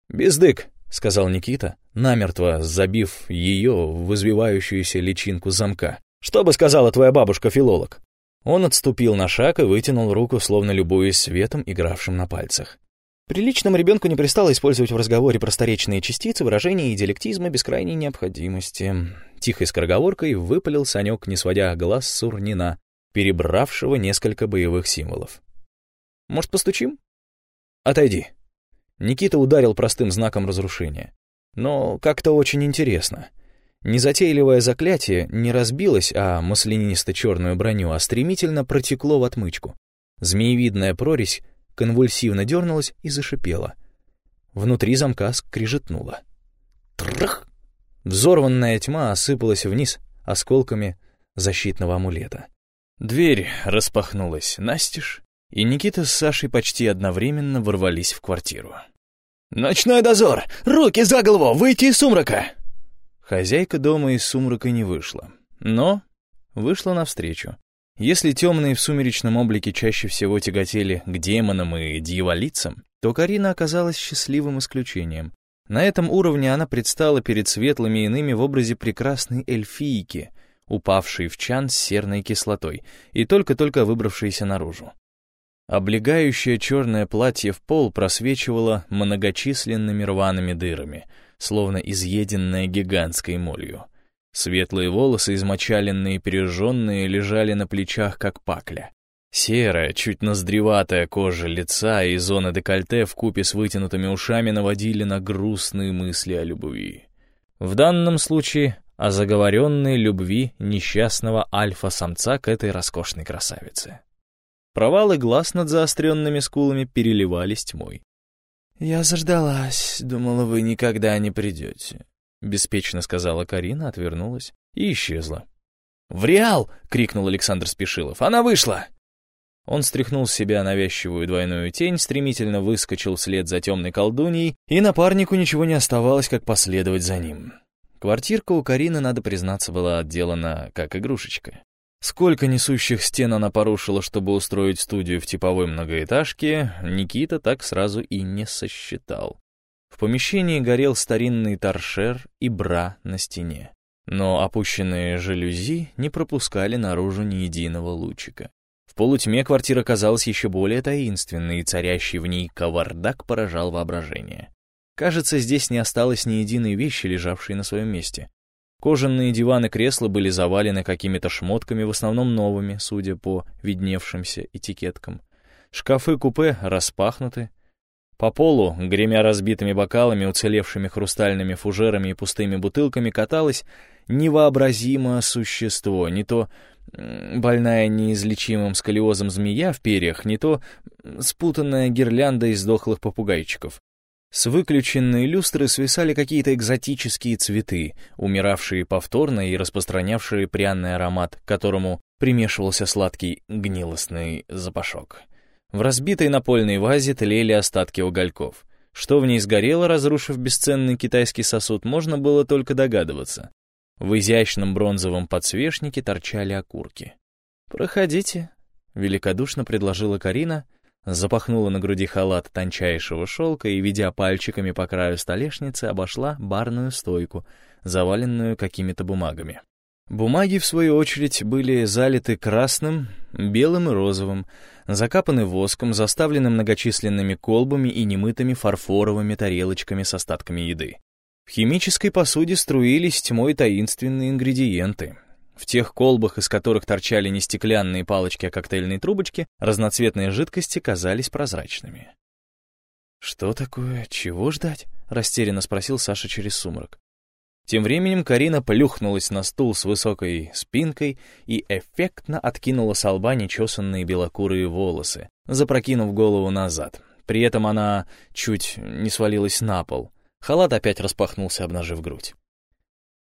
S1: «Бездык», — сказал Никита, намертво забив ее в извивающуюся личинку замка. «Что бы сказала твоя бабушка-филолог?» Он отступил на шаг и вытянул руку, словно любуясь светом, игравшим на пальцах. Приличному ребенку не пристало использовать в разговоре просторечные частицы, выражения и диалектизмы без крайней необходимости. Тихой скороговоркой выпалил Санек, не сводя глаз Сурнина, перебравшего несколько боевых символов. Может, постучим? Отойди. Никита ударил простым знаком разрушения. Но как-то очень интересно. Незатейливое заклятие не разбилось, а маслянисто-черную броню, а стремительно протекло в отмычку. Змеевидная прорезь конвульсивно дернулась и зашипела. Внутри замка скрижетнула. Трах! Взорванная тьма осыпалась вниз осколками защитного амулета. Дверь распахнулась настежь, и Никита с Сашей почти одновременно ворвались в квартиру. «Ночной дозор! Руки за голову! Выйти из сумрака!» Хозяйка дома из сумрака не вышла, но вышла навстречу. Если темные в сумеречном облике чаще всего тяготели к демонам и дьяволицам, то Карина оказалась счастливым исключением. На этом уровне она предстала перед светлыми иными в образе прекрасной эльфийки, упавшей в чан с серной кислотой и только-только выбравшейся наружу. Облегающее черное платье в пол просвечивало многочисленными рваными дырами, словно изъеденное гигантской молью. Светлые волосы, измочаленные и пережженные, лежали на плечах, как пакля. Серая, чуть ноздреватая кожа лица и зона декольте в купе с вытянутыми ушами наводили на грустные мысли о любви. В данном случае о заговоренной любви несчастного альфа-самца к этой роскошной красавице. Провалы глаз над заостренными скулами переливались тьмой. «Я заждалась, думала, вы никогда не придете», — беспечно сказала Карина, отвернулась и исчезла. «В Реал!» — крикнул Александр Спешилов. «Она вышла!» Он стряхнул с себя навязчивую двойную тень, стремительно выскочил вслед за темной колдуньей, и напарнику ничего не оставалось, как последовать за ним. Квартирка у Карины, надо признаться, была отделана как игрушечка. Сколько несущих стен она порушила, чтобы устроить студию в типовой многоэтажке, Никита так сразу и не сосчитал. Помещении горел старинный торшер и бра на стене. Но опущенные жалюзи не пропускали наружу ни единого лучика. В полутьме квартира казалась еще более таинственной, и царящий в ней кавардак поражал воображение. Кажется, здесь не осталось ни единой вещи, лежавшей на своем месте. Кожаные диваны кресла были завалены какими-то шмотками, в основном новыми, судя по видневшимся этикеткам. Шкафы-купе распахнуты. По полу, гремя разбитыми бокалами, уцелевшими хрустальными фужерами и пустыми бутылками, каталось невообразимое существо, не то больная неизлечимым сколиозом змея в перьях, не то спутанная гирлянда из дохлых попугайчиков. С выключенной люстры свисали какие-то экзотические цветы, умиравшие повторно и распространявшие пряный аромат, к которому примешивался сладкий гнилостный запашок. В разбитой напольной вазе тлели остатки угольков. Что в ней сгорело, разрушив бесценный китайский сосуд, можно было только догадываться. В изящном бронзовом подсвечнике торчали окурки. «Проходите», — великодушно предложила Карина, — запахнула на груди халат тончайшего шелка и, ведя пальчиками по краю столешницы, обошла барную стойку, заваленную какими-то бумагами. Бумаги, в свою очередь, были залиты красным, белым и розовым, закапаны воском, заставлены многочисленными колбами и немытыми фарфоровыми тарелочками с остатками еды. В химической посуде струились тьмой таинственные ингредиенты, в тех колбах, из которых торчали не стеклянные палочки, а коктейльные трубочки, разноцветные жидкости казались прозрачными. «Что такое? Чего ждать?» — растерянно спросил Саша через сумрак. Тем временем Карина плюхнулась на стул с высокой спинкой и эффектно откинула с лба нечесанные белокурые волосы, запрокинув голову назад. При этом она чуть не свалилась на пол. Халат опять распахнулся, обнажив грудь.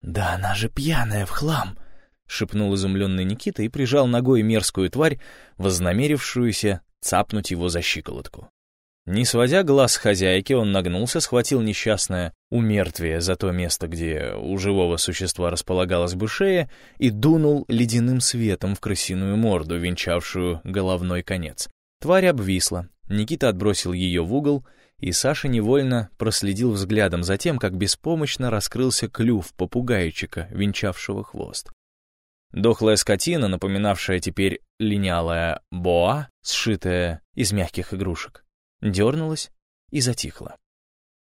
S1: «Да она же пьяная в хлам!» — шепнул изумленный Никита и прижал ногой мерзкую тварь, вознамерившуюся цапнуть его за щиколотку. Не сводя глаз хозяйки, он нагнулся, схватил несчастное умертвие за то место, где у живого существа располагалась бы шея, и дунул ледяным светом в крысиную морду, венчавшую головной конец. Тварь обвисла, Никита отбросил ее в угол, и Саша невольно проследил взглядом за тем, как беспомощно раскрылся клюв попугайчика, венчавшего хвост. Дохлая скотина, напоминавшая теперь линялая боа, сшитая из мягких игрушек, дернулась и затихла.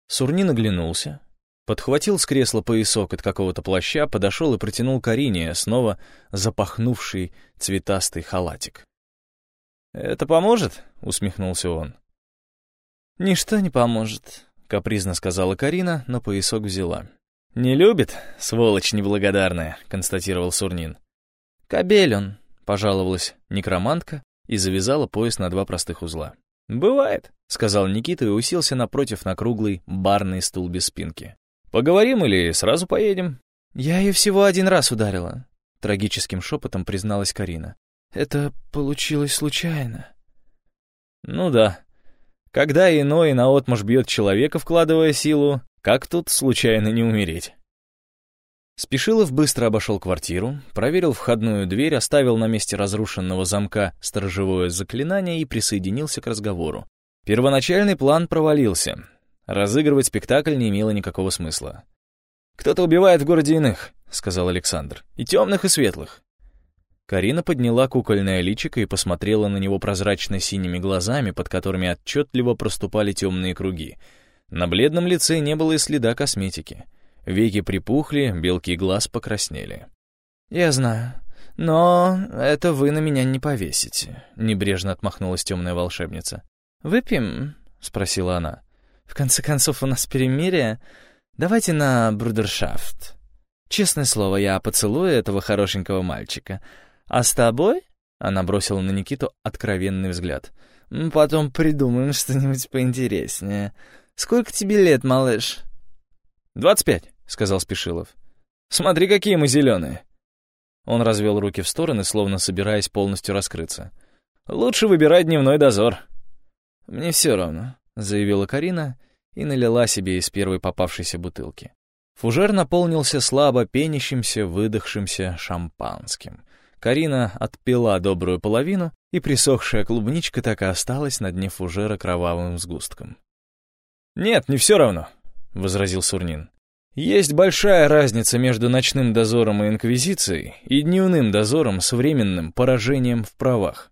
S1: Сурнин оглянулся, подхватил с кресла поясок от какого-то плаща, подошел и протянул Карине, снова запахнувший цветастый халатик. «Это поможет?» — усмехнулся он. «Ничто не поможет», — капризно сказала Карина, но поясок взяла. «Не любит, сволочь неблагодарная», — констатировал Сурнин. «Кобель он», — пожаловалась некромантка и завязала пояс на два простых узла. «Бывает», — сказал Никита и уселся напротив на круглый барный стул без спинки. «Поговорим или сразу поедем?» «Я ее всего один раз ударила», — трагическим шепотом призналась Карина. «Это получилось случайно». «Ну да. Когда иной наотмашь бьет человека, вкладывая силу, как тут случайно не умереть?» Спешилов быстро обошел квартиру, проверил входную дверь, оставил на месте разрушенного замка сторожевое заклинание и присоединился к разговору. Первоначальный план провалился. Разыгрывать спектакль не имело никакого смысла. «Кто-то убивает в городе иных», — сказал Александр. «И темных, и светлых». Карина подняла кукольное личико и посмотрела на него прозрачно-синими глазами, под которыми отчетливо проступали темные круги. На бледном лице не было и следа косметики. Веки припухли, белки глаз покраснели. «Я знаю, но это вы на меня не повесите», — небрежно отмахнулась темная волшебница. «Выпьем?» — спросила она. «В конце концов, у нас перемирие. Давайте на брудершафт. Честное слово, я поцелую этого хорошенького мальчика. А с тобой?» — она бросила на Никиту откровенный взгляд. «Потом придумаем что-нибудь поинтереснее. Сколько тебе лет, малыш?» «Двадцать пять», — сказал Спешилов. «Смотри, какие мы зеленые». Он развел руки в стороны, словно собираясь полностью раскрыться. «Лучше выбирать дневной дозор».
S2: «Мне все равно», — заявила Карина и налила себе из первой попавшейся бутылки. Фужер наполнился слабо пенящимся, выдохшимся шампанским. Карина отпила добрую половину, и присохшая клубничка так и осталась на дне фужера кровавым сгустком.
S1: «Нет, не все равно», — возразил Сурнин. «Есть большая разница между ночным дозором и инквизицией и дневным дозором с временным поражением в правах.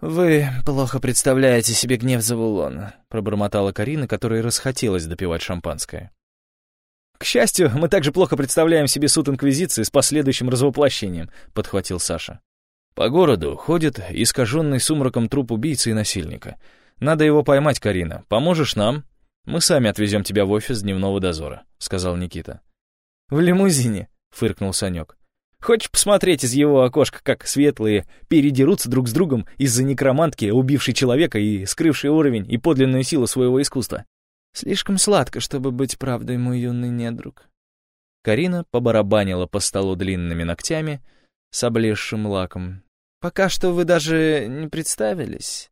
S2: «Вы плохо представляете себе гнев Завулона», — пробормотала Карина, которой расхотелось допивать шампанское.
S1: «К счастью, мы также плохо представляем себе суд Инквизиции с последующим развоплощением», — подхватил Саша. «По городу ходит искаженный сумраком труп убийцы и насильника. Надо его поймать, Карина. Поможешь нам? Мы сами отвезем тебя в офис дневного дозора», — сказал Никита.
S2: «В лимузине», — фыркнул Санек. Хочешь посмотреть из его окошка, как светлые передерутся друг с другом из-за некромантки, убившей человека и скрывшей уровень и подлинную силу своего искусства? Слишком сладко, чтобы быть правдой, мой юный недруг. Карина побарабанила по столу длинными ногтями с облезшим лаком. «Пока что вы даже не представились.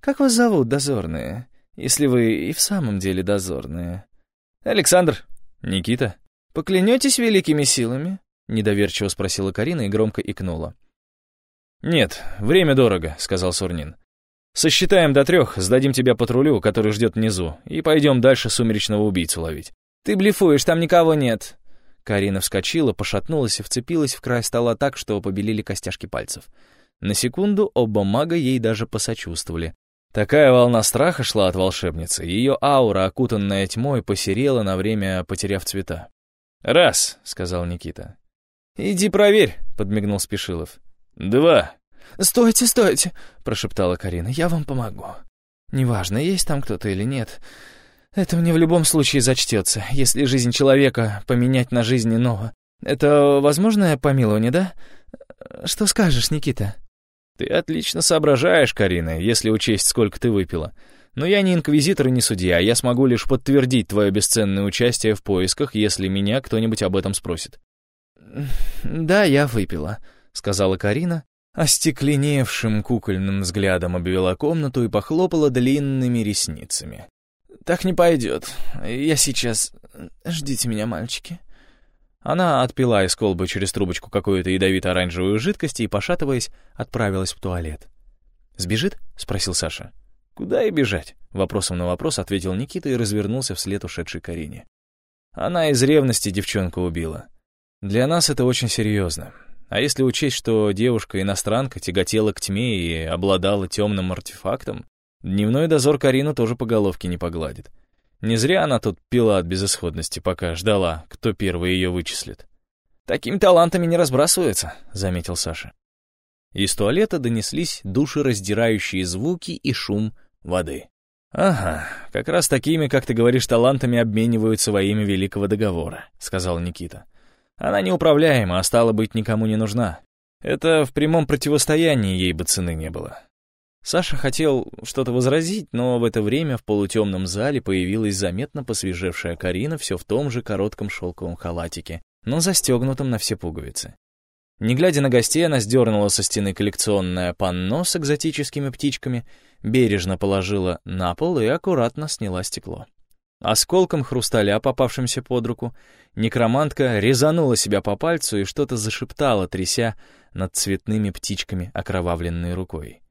S2: Как вас зовут, дозорные, если вы и в самом деле дозорные?»
S1: «Александр». «Никита».
S2: «Поклянетесь великими силами?» — недоверчиво спросила Карина и громко икнула.
S1: «Нет, время дорого», — сказал Сурнин. «Сосчитаем до трех, сдадим тебя патрулю, который ждет внизу, и пойдем дальше сумеречного убийцу ловить».
S2: «Ты блефуешь, там никого нет». Карина вскочила, пошатнулась и вцепилась в край стола так, что побелели костяшки пальцев. На секунду оба мага ей даже посочувствовали.
S1: Такая волна страха шла от волшебницы, ее аура, окутанная тьмой, посерела на время, потеряв цвета. «Раз», — сказал Никита.
S2: «Иди проверь», — подмигнул Спешилов.
S1: «Два».
S2: «Стойте, стойте», — прошептала Карина, — «я вам помогу. Неважно, есть там кто-то или нет. Это мне в любом случае зачтется, если жизнь человека поменять на жизнь иного. Это возможное помилование, да? Что скажешь, Никита?»
S1: «Ты отлично соображаешь, Карина, если учесть, сколько ты выпила. Но я не инквизитор и не судья, я смогу лишь подтвердить твое бесценное участие в поисках, если меня кто-нибудь об этом спросит.
S2: «Да, я выпила», — сказала Карина, остекленевшим кукольным взглядом обвела комнату и похлопала длинными ресницами. «Так не пойдет. Я сейчас... Ждите меня, мальчики».
S1: Она отпила из колбы через трубочку какую-то ядовито-оранжевую жидкость и, пошатываясь, отправилась в туалет.
S2: «Сбежит?» — спросил Саша.
S1: «Куда и бежать?»
S2: — вопросом на вопрос ответил Никита и развернулся вслед ушедшей Карине.
S1: «Она из ревности девчонку убила. Для нас это очень серьезно. А если учесть, что девушка-иностранка тяготела к тьме и обладала темным артефактом, дневной дозор Карину тоже по головке не погладит. Не зря она тут пила от безысходности, пока ждала, кто первый ее вычислит.
S2: «Такими талантами не разбрасывается», — заметил Саша.
S1: Из туалета донеслись душераздирающие звуки и шум воды. «Ага, как раз такими, как ты говоришь, талантами обмениваются во имя Великого Договора», — сказал Никита. «Она неуправляема, а стало быть, никому не нужна. Это в прямом противостоянии ей бы цены не было». Саша хотел что-то возразить, но в это время в полутемном зале появилась заметно посвежевшая Карина все в том же коротком шелковом халатике, но застегнутом на все пуговицы. Не глядя на гостей, она сдернула со стены коллекционное панно с экзотическими птичками, бережно положила на пол и аккуратно сняла стекло. Осколком хрусталя, попавшимся под руку, некромантка резанула себя по пальцу и что-то зашептала, тряся над цветными птичками окровавленной рукой.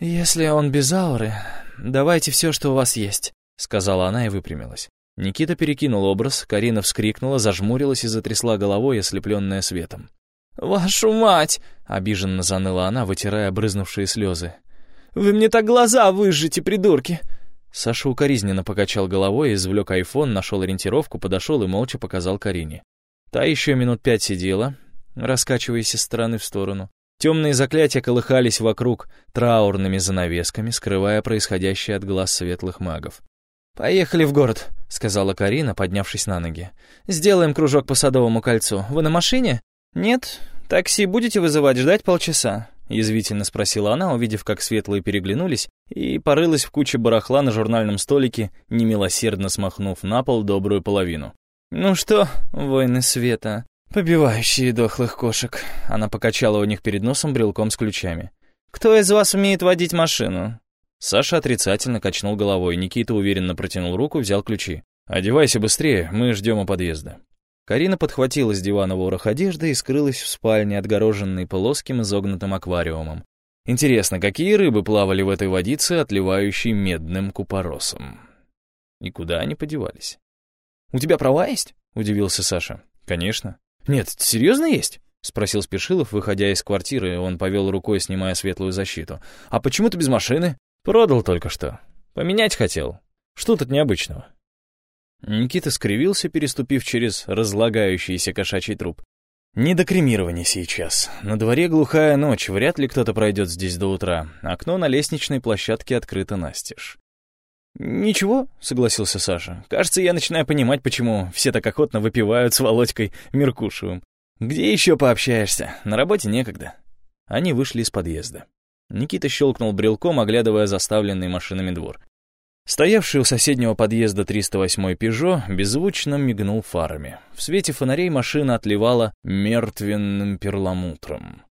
S1: «Если он без ауры, давайте все, что у вас есть», — сказала она и выпрямилась. Никита перекинул образ, Карина вскрикнула, зажмурилась и затрясла головой, ослепленная светом. «Вашу мать!» — обиженно заныла она, вытирая брызнувшие слезы. «Вы мне так глаза выжжете, придурки!» Саша укоризненно покачал головой, извлек айфон, нашел ориентировку, подошел и молча показал Карине. Та еще минут пять сидела, раскачиваясь из стороны в сторону. Темные заклятия колыхались вокруг траурными занавесками, скрывая происходящее от глаз светлых магов. «Поехали в город», — сказала Карина, поднявшись на ноги. «Сделаем кружок по Садовому кольцу. Вы на машине?» «Нет, такси будете вызывать, ждать полчаса?» — язвительно спросила она, увидев, как светлые переглянулись, и порылась в куче барахла на журнальном столике, немилосердно смахнув на пол добрую половину. «Ну что, воины света, побивающие дохлых кошек?» Она покачала у них перед носом брелком с ключами. «Кто из вас умеет водить машину?» Саша отрицательно качнул головой, Никита уверенно протянул руку, взял ключи. «Одевайся быстрее, мы ждем у подъезда». Карина подхватила с дивана ворох одежды и скрылась в спальне, отгороженной плоским изогнутым аквариумом. Интересно, какие рыбы плавали в этой водице, отливающей медным купоросом? И куда они подевались? «У тебя права есть?» — удивился Саша. «Конечно». «Нет, серьезно есть?» — спросил Спешилов, выходя из квартиры, он повел рукой, снимая светлую защиту. «А почему ты без машины?» «Продал только что. Поменять хотел. Что тут необычного?» Никита скривился, переступив через разлагающийся кошачий труп. «Не до кремирования сейчас. На дворе глухая ночь, вряд ли кто-то пройдет здесь до утра. Окно на лестничной площадке открыто настежь». «Ничего», — согласился Саша. «Кажется, я начинаю понимать, почему все так охотно выпивают с Володькой Меркушевым. Где еще пообщаешься? На работе некогда». Они вышли из подъезда. Никита щелкнул брелком, оглядывая заставленный машинами двор. Стоявший у соседнего подъезда 308-й «Пежо» беззвучно мигнул фарами. В свете фонарей машина отливала мертвенным перламутром.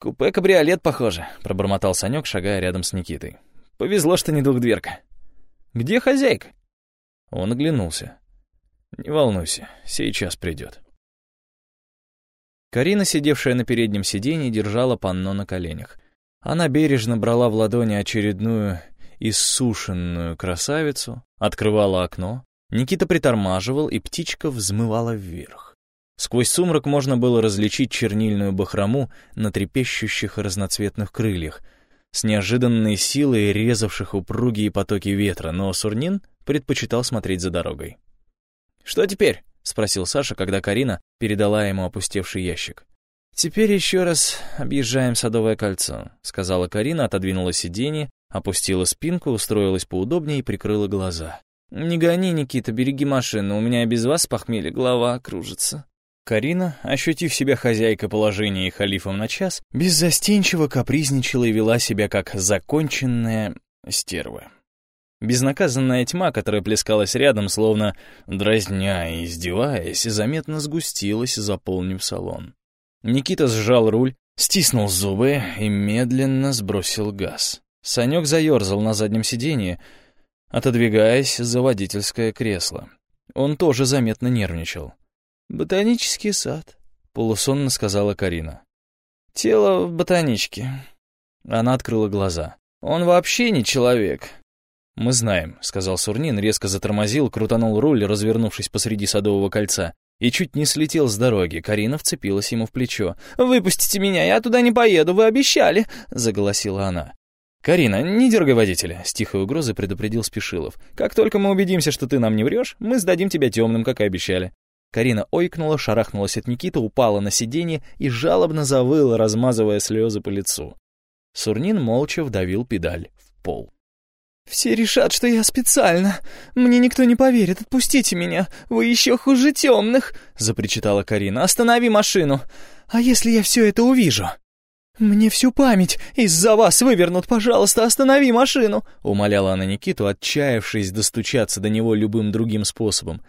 S1: «Купе-кабриолет, похоже», — пробормотал Санек, шагая рядом с Никитой. «Повезло, что не двухдверка». «Где хозяйка?» Он оглянулся. «Не волнуйся, сейчас придет». Карина, сидевшая на переднем сиденье, держала панно на коленях. Она бережно брала в ладони очередную иссушенную красавицу, открывала окно, Никита притормаживал, и птичка взмывала вверх. Сквозь сумрак можно было различить чернильную бахрому на трепещущих разноцветных крыльях, с неожиданной силой резавших упругие потоки ветра, но Сурнин предпочитал смотреть за дорогой. «Что теперь?» — спросил Саша, когда Карина передала ему опустевший ящик. «Теперь еще раз объезжаем Садовое кольцо», — сказала Карина, отодвинула сиденье Опустила спинку, устроилась поудобнее и прикрыла глаза. «Не гони, Никита, береги машину, у меня без вас похмелье, голова кружится». Карина, ощутив себя хозяйкой положения и халифом на час, беззастенчиво капризничала и вела себя как законченная стерва. Безнаказанная тьма, которая плескалась рядом, словно дразня и издеваясь, заметно сгустилась, заполнив салон. Никита сжал руль, стиснул зубы и медленно сбросил газ. Санек заерзал на заднем сиденье, отодвигаясь за водительское кресло. Он тоже заметно нервничал. «Ботанический сад», — полусонно сказала Карина. «Тело в ботаничке». Она открыла глаза. «Он вообще не человек». «Мы знаем», — сказал Сурнин, резко затормозил, крутанул руль, развернувшись посреди Садового кольца, и чуть не слетел с дороги. Карина вцепилась ему в плечо. «Выпустите меня, я туда не поеду, вы обещали», — заголосила она. «Карина, не дергай водителя», — с тихой угрозой предупредил Спешилов. «Как только мы убедимся, что ты нам не врешь, мы сдадим тебя темным, как и обещали». Карина ойкнула, шарахнулась от Никиты, упала на сиденье и жалобно завыла, размазывая слезы по лицу. Сурнин молча вдавил педаль в пол.
S3: «Все решат, что я специально. Мне никто не поверит. Отпустите меня. Вы еще хуже темных!» — запричитала Карина. «Останови машину. А если я все это увижу?» «Мне всю память из-за вас вывернут. Пожалуйста, останови машину!» — умоляла она Никиту, отчаявшись достучаться до него любым другим способом.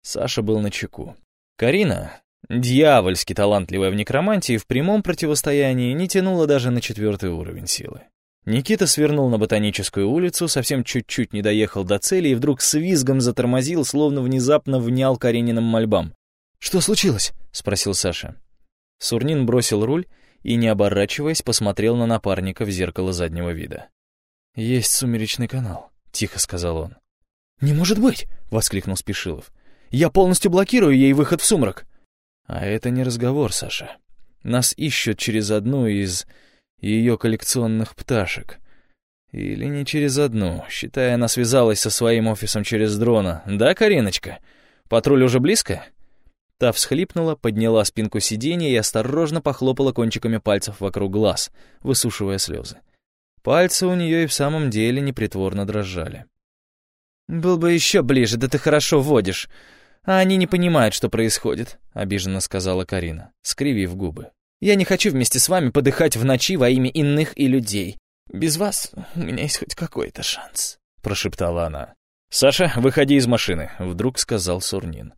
S3: Саша был на чеку. Карина, дьявольски талантливая в некромантии, в прямом противостоянии не тянула даже на четвертый уровень силы. Никита свернул на Ботаническую улицу, совсем чуть-чуть не доехал до цели и вдруг с визгом затормозил, словно внезапно внял Карениным мольбам. «Что случилось?» — спросил Саша. Сурнин бросил руль и, не оборачиваясь, посмотрел на напарника в зеркало заднего вида. «Есть сумеречный канал», — тихо сказал он. «Не может быть!» — воскликнул Спешилов. «Я полностью блокирую ей выход в сумрак». «А это не разговор, Саша. Нас ищут через одну из ее коллекционных пташек. Или не через одну, считая, она связалась со своим офисом через дрона. Да, Кариночка? Патруль уже близко? Та всхлипнула, подняла спинку сиденья и осторожно похлопала кончиками пальцев вокруг глаз, высушивая слезы. Пальцы у нее и в самом деле непритворно дрожали. «Был бы еще ближе, да ты хорошо водишь. А они не понимают, что происходит», — обиженно сказала Карина, скривив губы. Я не хочу вместе с вами подыхать в ночи во имя иных и людей. Без вас у меня есть хоть какой-то шанс», — прошептала она. «Саша, выходи из машины», — вдруг сказал Сурнин.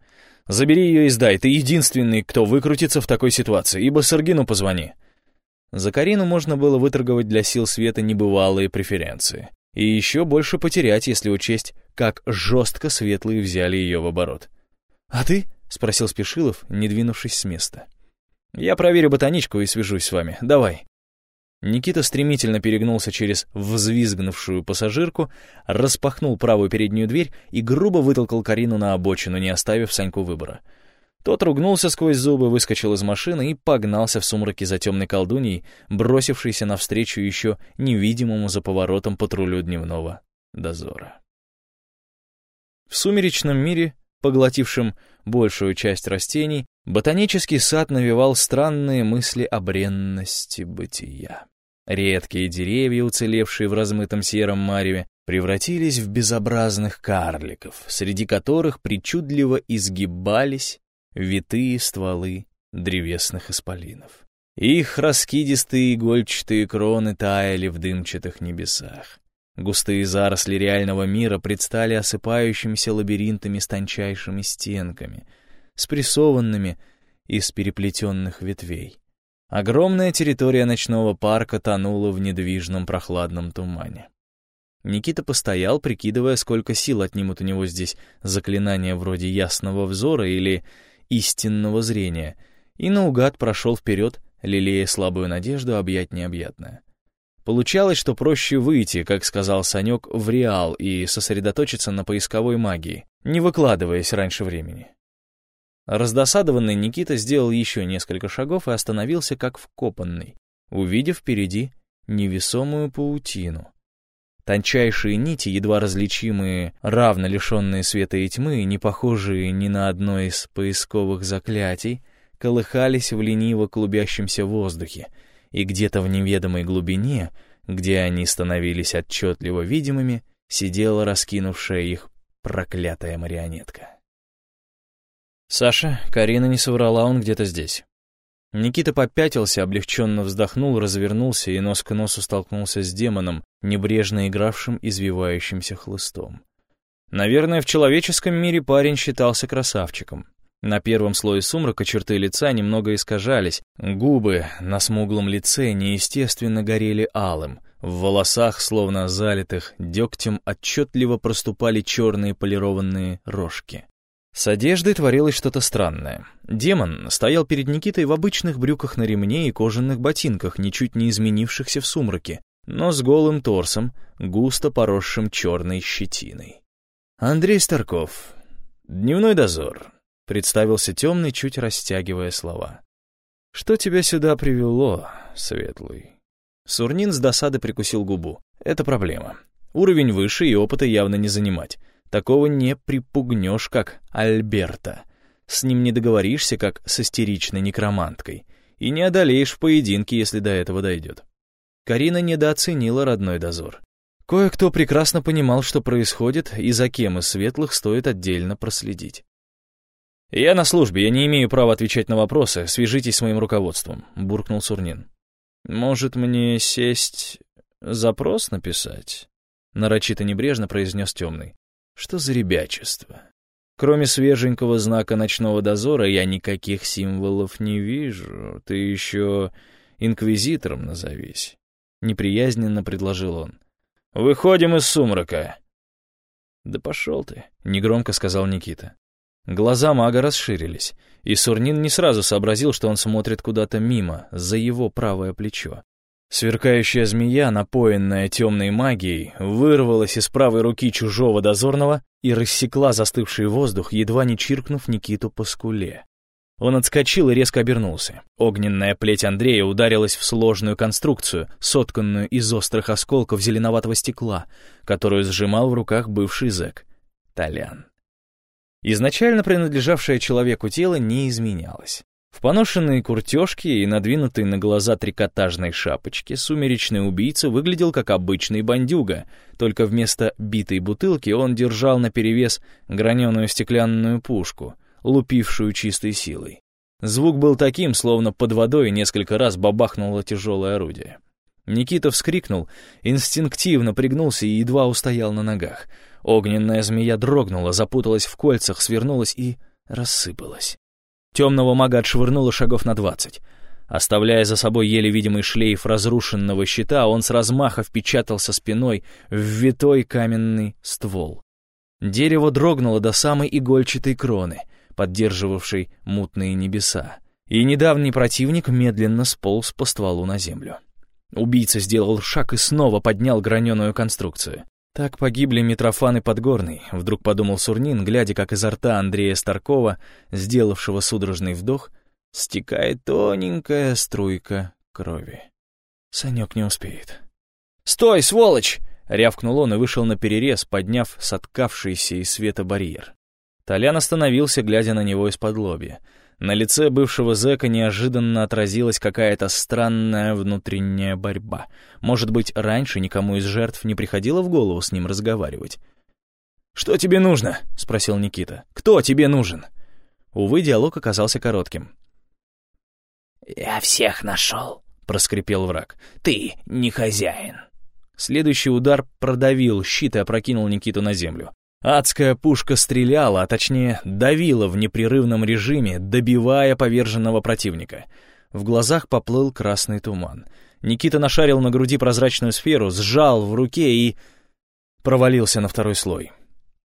S3: «Забери ее и сдай, ты единственный, кто выкрутится в такой ситуации, ибо Сергину позвони». За Карину можно было выторговать для сил света небывалые преференции. И еще больше потерять, если учесть, как жестко светлые взяли ее в оборот. «А ты?» — спросил Спешилов, не двинувшись с места. Я проверю ботаничку и свяжусь с вами. Давай». Никита стремительно перегнулся через взвизгнувшую пассажирку, распахнул правую переднюю дверь и грубо вытолкал Карину на обочину, не оставив Саньку выбора. Тот ругнулся сквозь зубы, выскочил из машины и погнался в сумраке за темной колдуньей, бросившейся навстречу еще невидимому за поворотом патрулю дневного дозора. В сумеречном мире, поглотившем большую часть растений, Ботанический сад навевал странные мысли о бренности бытия. Редкие деревья, уцелевшие в размытом сером мареве, превратились в безобразных карликов, среди которых причудливо изгибались витые стволы древесных исполинов. Их раскидистые игольчатые кроны таяли в дымчатых небесах. Густые заросли реального мира предстали осыпающимися лабиринтами с тончайшими стенками — спрессованными из переплетенных ветвей. Огромная территория ночного парка тонула в недвижном прохладном тумане. Никита постоял, прикидывая, сколько сил отнимут у него здесь заклинания вроде ясного взора или истинного зрения, и наугад прошел вперед, лелея слабую надежду объять необъятное. Получалось, что проще выйти, как сказал Санек, в реал и сосредоточиться на поисковой магии, не выкладываясь раньше времени. Раздосадованный Никита сделал еще несколько шагов и остановился как вкопанный, увидев впереди невесомую паутину. Тончайшие нити, едва различимые, равно лишенные света и тьмы, не похожие ни на одно из поисковых заклятий, колыхались в лениво клубящемся воздухе, и где-то в неведомой глубине, где они становились отчетливо видимыми, сидела раскинувшая их проклятая марионетка. Саша, Карина не соврала, он где-то здесь. Никита попятился, облегченно вздохнул, развернулся и нос к носу столкнулся с демоном, небрежно игравшим извивающимся хлыстом. Наверное, в человеческом мире парень считался красавчиком. На первом слое сумрака черты лица немного искажались, губы на смуглом лице неестественно горели алым, в волосах, словно залитых дегтем, отчетливо проступали черные полированные рожки. С одеждой творилось что-то странное. Демон стоял перед Никитой в обычных брюках на ремне и кожаных ботинках, ничуть не изменившихся в сумраке, но с голым торсом, густо поросшим черной щетиной. «Андрей Старков. Дневной дозор», — представился темный, чуть растягивая слова. «Что тебя сюда привело, Светлый?» Сурнин с досады прикусил губу. «Это проблема. Уровень выше и опыта явно не занимать. Такого не припугнешь, как Альберта. С ним не договоришься, как с истеричной некроманткой. И не одолеешь в поединке, если до этого дойдет. Карина недооценила родной дозор.
S1: Кое-кто прекрасно понимал, что происходит, и за кем из светлых стоит отдельно проследить. «Я на службе, я не имею права отвечать на вопросы, свяжитесь с моим руководством», — буркнул Сурнин. «Может, мне сесть, запрос написать?» Нарочито небрежно произнес темный. «Что за ребячество? Кроме свеженького знака ночного дозора я никаких символов не вижу. Ты еще инквизитором назовись». Неприязненно предложил он. «Выходим из сумрака». «Да пошел ты», — негромко сказал Никита. Глаза мага расширились, и Сурнин не сразу сообразил, что он смотрит куда-то мимо, за его правое плечо. Сверкающая змея, напоенная темной магией, вырвалась из правой руки чужого дозорного и рассекла застывший воздух, едва не чиркнув Никиту по скуле. Он отскочил и резко обернулся. Огненная плеть Андрея ударилась в сложную конструкцию, сотканную из острых осколков зеленоватого стекла, которую сжимал в руках бывший зэк. Толян. Изначально принадлежавшее человеку тело не изменялось. В поношенной куртежке и надвинутой на глаза трикотажной шапочке сумеречный убийца выглядел как обычный бандюга, только вместо битой бутылки он держал наперевес граненую стеклянную пушку, лупившую чистой силой. Звук был таким, словно под водой несколько раз бабахнуло тяжелое орудие. Никита вскрикнул, инстинктивно пригнулся и едва устоял на ногах — Огненная змея дрогнула, запуталась в кольцах, свернулась и рассыпалась. Темного мага отшвырнуло шагов на двадцать. Оставляя за собой еле видимый шлейф разрушенного щита, он с размаха впечатался спиной в витой каменный ствол. Дерево дрогнуло до самой игольчатой кроны, поддерживавшей мутные небеса, и недавний противник медленно сполз по стволу на землю. Убийца сделал шаг и снова поднял граненую конструкцию. Так погибли Митрофан и Подгорный, вдруг подумал Сурнин, глядя, как изо рта Андрея Старкова, сделавшего судорожный вдох, стекает тоненькая струйка крови. Санек не успеет. «Стой, сволочь!» — рявкнул он и вышел на перерез, подняв соткавшийся из света барьер. Толян остановился, глядя на него из-под лобья. На лице бывшего зэка неожиданно отразилась какая-то странная внутренняя борьба. Может быть, раньше никому из жертв не приходило в голову с ним разговаривать. «Что тебе нужно?» — спросил Никита. «Кто тебе нужен?» Увы, диалог оказался коротким.
S4: «Я всех нашел», — проскрипел враг. «Ты не хозяин».
S1: Следующий удар продавил щит и опрокинул Никиту на землю. Адская пушка стреляла, а точнее давила в непрерывном режиме, добивая поверженного противника. В глазах поплыл красный туман. Никита нашарил на груди прозрачную сферу, сжал в руке и... провалился на второй слой.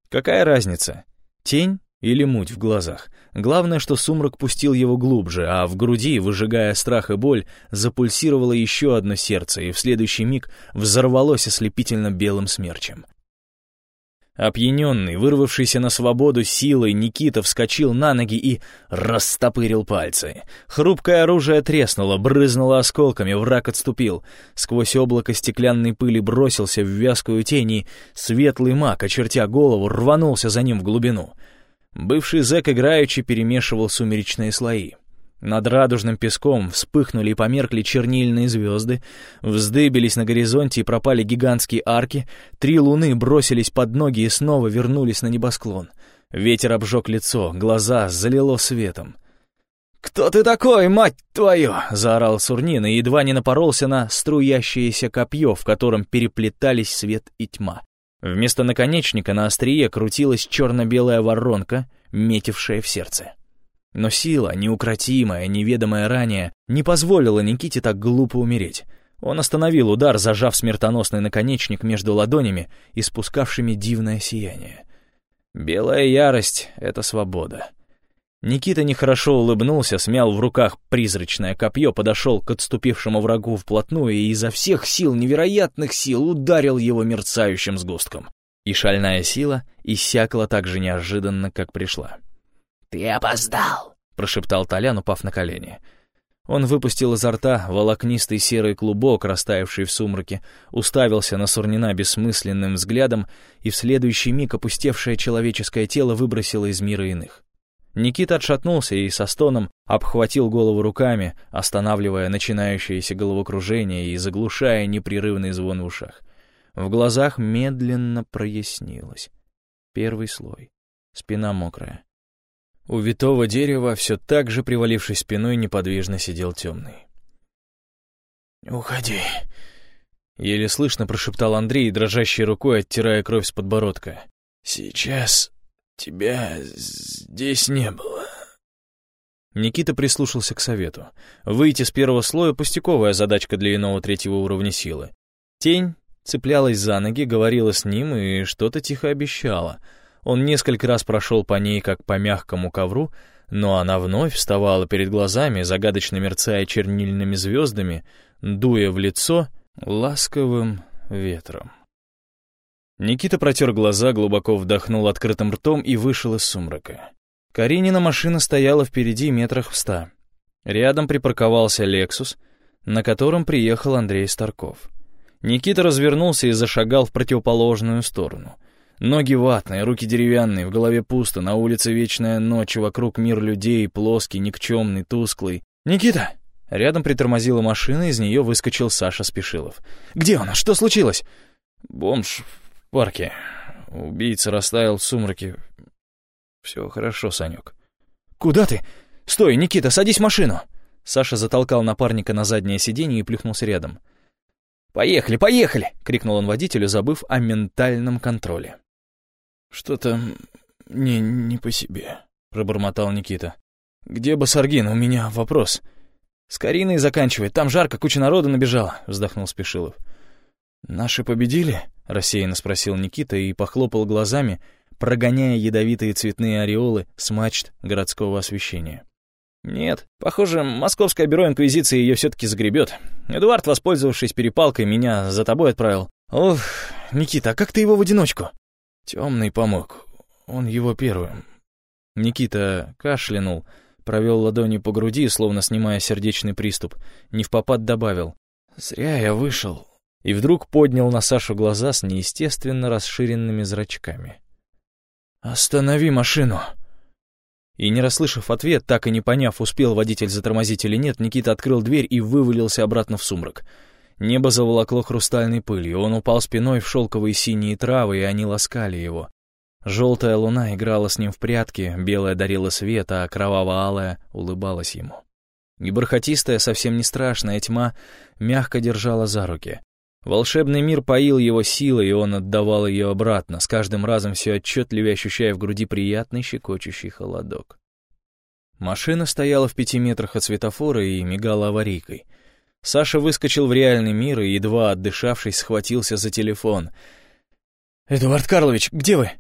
S1: Какая разница? Тень или муть в глазах? Главное, что сумрак пустил его глубже, а в груди, выжигая страх и боль, запульсировало еще одно сердце, и в следующий миг взорвалось ослепительно белым смерчем. Опьяненный, вырвавшийся на свободу силой, Никита вскочил на ноги и растопырил пальцы. Хрупкое оружие треснуло, брызнуло осколками, враг отступил. Сквозь облако стеклянной пыли бросился в вязкую тень, и светлый маг, очертя голову, рванулся за ним в глубину. Бывший зэк играючи перемешивал сумеречные слои. Над радужным песком вспыхнули и померкли чернильные звезды, вздыбились на горизонте и пропали гигантские арки, три луны бросились под ноги и снова вернулись на небосклон. Ветер обжег лицо, глаза залило светом. «Кто ты такой, мать твою?» — заорал Сурнин и едва не напоролся на струящееся копье, в котором переплетались свет и тьма. Вместо наконечника на острие крутилась черно-белая воронка, метившая в сердце. Но сила, неукротимая, неведомая ранее, не позволила Никите так глупо умереть. Он остановил удар, зажав смертоносный наконечник между ладонями и спускавшими дивное сияние. Белая ярость — это свобода. Никита нехорошо улыбнулся, смял в руках призрачное копье, подошел к отступившему врагу вплотную и изо всех сил, невероятных сил, ударил его мерцающим сгустком. И шальная сила иссякла так же неожиданно, как пришла.
S4: «Ты опоздал», —
S1: прошептал Толян, упав на колени. Он выпустил изо рта волокнистый серый клубок, растаявший в сумраке, уставился на Сурнина бессмысленным взглядом, и в следующий миг опустевшее человеческое тело выбросило из мира иных. Никита отшатнулся и со стоном обхватил голову руками, останавливая начинающееся головокружение и заглушая непрерывный звон в ушах. В глазах медленно прояснилось. Первый слой. Спина мокрая. У витого дерева все так же, привалившись спиной, неподвижно сидел темный.
S3: «Уходи», —
S1: еле слышно прошептал Андрей, дрожащей рукой оттирая кровь с подбородка.
S3: «Сейчас тебя здесь не было».
S1: Никита прислушался к совету. Выйти с первого слоя — пустяковая задачка для иного третьего уровня силы. Тень цеплялась за ноги, говорила с ним и что-то тихо обещала. Он несколько раз прошел по ней, как по мягкому ковру, но она вновь вставала перед глазами, загадочно мерцая чернильными звездами, дуя в лицо ласковым ветром. Никита протер глаза, глубоко вдохнул открытым ртом и вышел из сумрака. Каринина машина стояла впереди метрах в ста. Рядом припарковался «Лексус», на котором приехал Андрей Старков. Никита развернулся и зашагал в противоположную сторону. Ноги ватные, руки деревянные, в голове пусто, на улице вечная ночь, вокруг мир людей, плоский, никчемный, тусклый. «Никита!» Рядом притормозила машина, из нее выскочил Саша Спешилов. «Где он? Что случилось?» «Бомж в парке. Убийца растаял в сумраке. Все хорошо, Санек». «Куда ты? Стой, Никита, садись в машину!» Саша затолкал напарника на заднее сиденье и плюхнулся рядом. «Поехали, поехали!» — крикнул он водителю, забыв о ментальном контроле.
S3: «Что-то мне не по себе», — пробормотал Никита.
S1: «Где Басаргин? У меня вопрос». «С Кариной заканчивает, там жарко, куча народа набежала», — вздохнул Спешилов.
S3: «Наши победили?» — рассеянно спросил Никита и похлопал глазами, прогоняя ядовитые цветные ореолы с мачт городского освещения.
S1: «Нет, похоже, Московское бюро инквизиции ее все-таки загребет. Эдуард, воспользовавшись перепалкой, меня за тобой отправил. Ох, Никита, а как ты его в одиночку?»
S3: «Темный помог. Он его первым».
S1: Никита кашлянул, провел ладони по груди, словно снимая сердечный приступ, не в попад добавил.
S3: «Зря я вышел».
S1: И вдруг поднял на Сашу глаза с неестественно расширенными зрачками.
S3: «Останови машину!»
S1: И не расслышав ответ, так и не поняв, успел водитель затормозить или нет, Никита открыл дверь и вывалился обратно в сумрак. Небо заволокло хрустальной пылью, он упал спиной в шелковые синие травы, и они ласкали его. Желтая луна играла с ним в прятки, белая дарила свет, а кроваво-алая улыбалась ему. И бархатистая, совсем не страшная тьма мягко держала за руки. Волшебный мир поил его силой, и он отдавал ее обратно, с каждым разом все отчетливее ощущая в груди приятный щекочущий холодок. Машина стояла в пяти метрах от светофора и мигала аварийкой. Саша выскочил в реальный мир и, едва отдышавшись, схватился за телефон. «Эдуард Карлович, где вы?»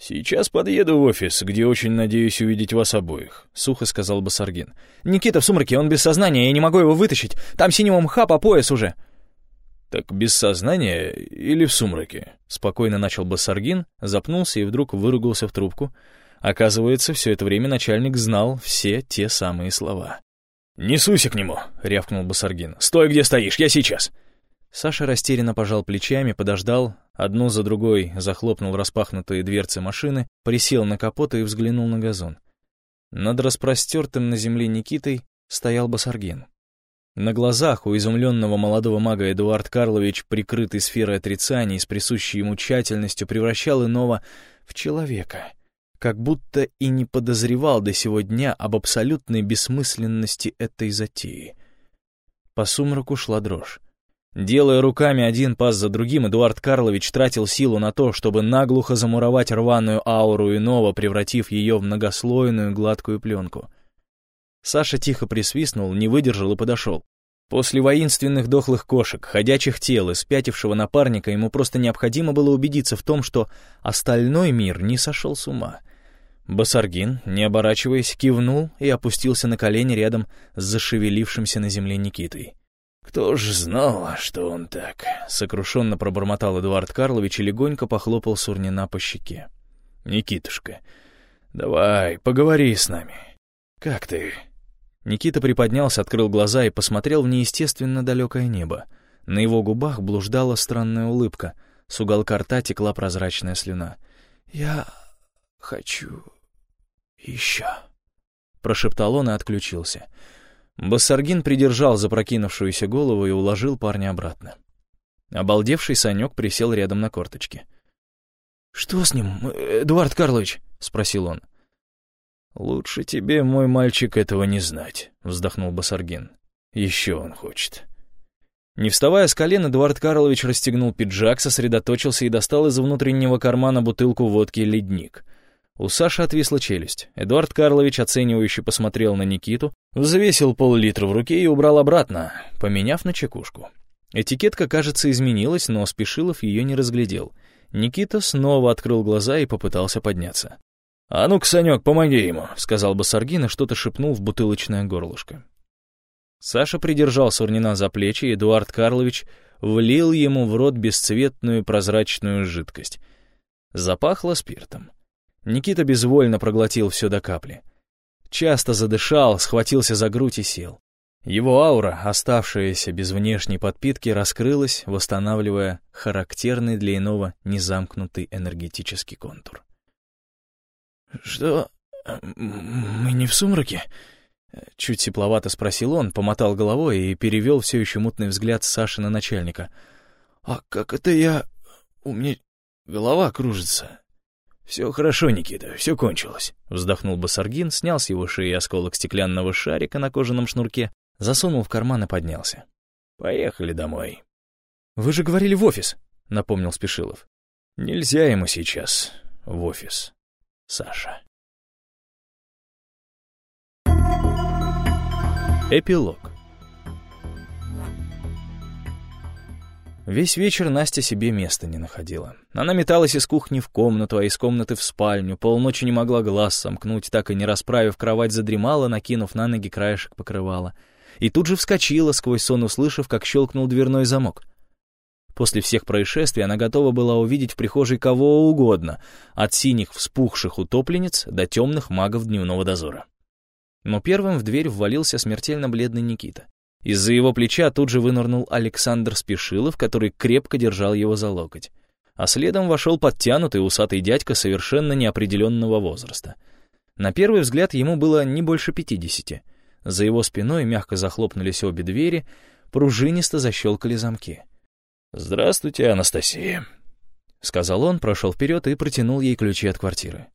S2: «Сейчас подъеду в офис, где очень надеюсь увидеть вас обоих», — сухо сказал Басаргин.
S1: «Никита в сумраке, он без сознания, я не могу его вытащить. Там синего мха по пояс уже».
S2: «Так без сознания или в сумраке?» Спокойно начал Басаргин, запнулся и вдруг выругался в трубку. Оказывается, все это время начальник знал все те самые слова.
S1: «Не суйся к нему!» — рявкнул Басаргин. «Стой, где стоишь, я сейчас!»
S3: Саша растерянно пожал плечами, подождал, одну за другой захлопнул распахнутые дверцы машины, присел на капот и взглянул на газон. Над распростертым на земле Никитой стоял Басаргин. На глазах у изумленного молодого мага Эдуард Карлович, прикрытый сферой отрицаний, с присущей ему тщательностью, превращал иного в человека, как будто и не подозревал до сего дня об абсолютной бессмысленности этой затеи. По сумраку шла дрожь. Делая руками один пас за другим, Эдуард Карлович тратил силу на то, чтобы наглухо замуровать рваную ауру иного, превратив ее в многослойную гладкую пленку — Саша тихо присвистнул, не выдержал и подошел. После воинственных дохлых кошек, ходячих тел и спятившего напарника ему просто необходимо было убедиться в том, что остальной мир не сошел с ума. Басаргин, не оборачиваясь, кивнул и опустился на колени рядом с зашевелившимся на земле Никитой.
S2: «Кто ж знал, что он так?» — сокрушенно пробормотал Эдуард Карлович и легонько похлопал Сурнина по щеке. «Никитушка, давай, поговори с нами. Как ты?»
S3: Никита приподнялся, открыл глаза и посмотрел в неестественно далекое небо. На его губах блуждала странная улыбка. С уголка рта текла прозрачная слюна. «Я хочу еще», — прошептал он и отключился. Бассаргин придержал запрокинувшуюся голову и уложил парня обратно.
S1: Обалдевший Санек присел рядом на корточке.
S3: «Что с ним, Эдуард Карлович?» — спросил он.
S2: «Лучше тебе, мой мальчик, этого не знать», — вздохнул Басаргин. «Еще он хочет».
S1: Не вставая с колен, Эдуард Карлович расстегнул пиджак, сосредоточился и достал из внутреннего кармана бутылку водки «Ледник». У Саши отвисла челюсть. Эдуард Карлович оценивающе посмотрел на Никиту, взвесил пол-литра в руке и убрал обратно, поменяв на чекушку. Этикетка, кажется, изменилась, но Спешилов ее не разглядел. Никита снова открыл глаза и попытался подняться.
S2: «А ну-ка, Санек, помоги ему», — сказал Басаргин и что-то шепнул в бутылочное горлышко.
S1: Саша придержал Сурнина за плечи, и Эдуард Карлович влил ему в рот бесцветную прозрачную жидкость. Запахло спиртом. Никита безвольно проглотил все до капли. Часто задышал, схватился за грудь и сел. Его аура, оставшаяся без внешней подпитки, раскрылась, восстанавливая характерный для иного незамкнутый энергетический контур.
S3: «Что? Мы не в сумраке?»
S1: Чуть тепловато спросил он, помотал головой и перевел все еще мутный взгляд Саши на начальника.
S3: «А как это я... У меня голова кружится?»
S2: «Все хорошо, Никита, все кончилось», — вздохнул Басаргин, снял с его шеи осколок стеклянного шарика на кожаном шнурке, засунул в карман и поднялся. «Поехали домой».
S1: «Вы же говорили в офис», — напомнил Спешилов.
S2: «Нельзя ему сейчас в офис, Саша».
S1: Эпилог Весь вечер Настя себе места не находила. Она металась из кухни в комнату, а из комнаты в спальню, полночи не могла глаз сомкнуть, так и не расправив кровать, задремала, накинув на ноги краешек покрывала. И тут же вскочила, сквозь сон услышав, как щелкнул дверной замок. После всех происшествий она готова была увидеть в прихожей кого угодно, от синих вспухших утопленниц до темных магов дневного дозора. Но первым в дверь ввалился смертельно бледный Никита. Из-за его плеча тут же вынырнул Александр Спешилов, который крепко держал его за локоть. А следом вошел подтянутый усатый дядька совершенно неопределенного возраста. На первый взгляд ему было не больше пятидесяти. За его спиной мягко захлопнулись обе двери, пружинисто защелкали замки.
S2: «Здравствуйте, Анастасия», — сказал он, прошел вперед и протянул ей ключи от квартиры.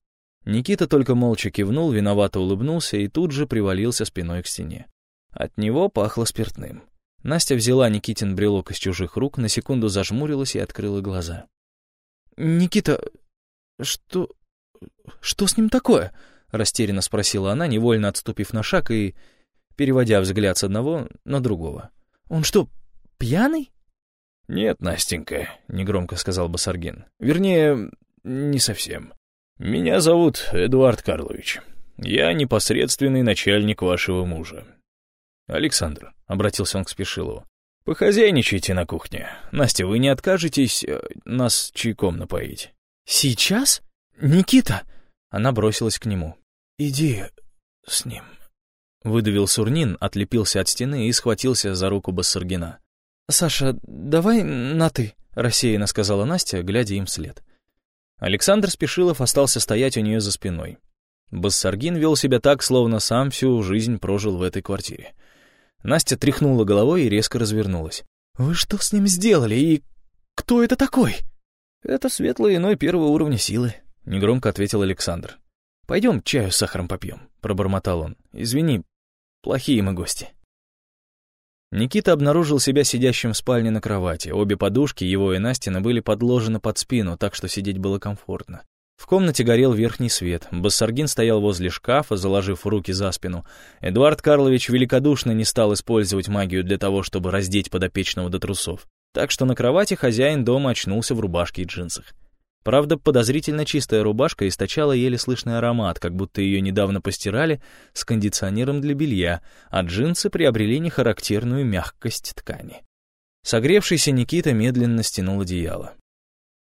S1: Никита только молча кивнул, виновато улыбнулся и тут же привалился спиной к стене. От него пахло спиртным. Настя взяла Никитин брелок из чужих рук, на секунду зажмурилась и открыла глаза.
S3: «Никита, что... что с ним такое?» — растерянно спросила она, невольно отступив на шаг и переводя взгляд с одного на другого. «Он что, пьяный?»
S2: «Нет, Настенька», — негромко сказал Басаргин. «Вернее, не совсем. Меня зовут Эдуард Карлович. Я непосредственный начальник вашего мужа. «Александр», — обратился он к Спешилову, — «похозяйничайте на кухне. Настя, вы не откажетесь э, нас чайком напоить?»
S3: «Сейчас? Никита!»
S1: Она бросилась к нему.
S3: «Иди с ним», —
S1: выдавил Сурнин, отлепился от стены и схватился за руку Бассаргина.
S3: «Саша, давай на «ты», — рассеянно сказала Настя, глядя им вслед.
S1: Александр Спешилов остался стоять у нее за спиной. Бассаргин вел себя так, словно сам всю жизнь прожил в этой квартире. Настя тряхнула головой и резко развернулась.
S3: «Вы что с ним сделали? И кто это такой?»
S1: «Это светлый иной первого уровня силы», — негромко ответил Александр. «Пойдем чаю с сахаром попьем», — пробормотал он. «Извини, плохие мы гости». Никита обнаружил себя сидящим в спальне на кровати. Обе подушки, его и Настина, были подложены под спину, так что сидеть было комфортно. В комнате горел верхний свет. Бассаргин стоял возле шкафа, заложив руки за спину. Эдуард Карлович великодушно не стал использовать магию для того, чтобы раздеть подопечного до трусов. Так что на кровати хозяин дома очнулся в рубашке и джинсах. Правда, подозрительно чистая рубашка источала еле слышный аромат, как будто ее недавно постирали с кондиционером для белья, а джинсы приобрели нехарактерную мягкость ткани. Согревшийся Никита медленно стянул одеяло.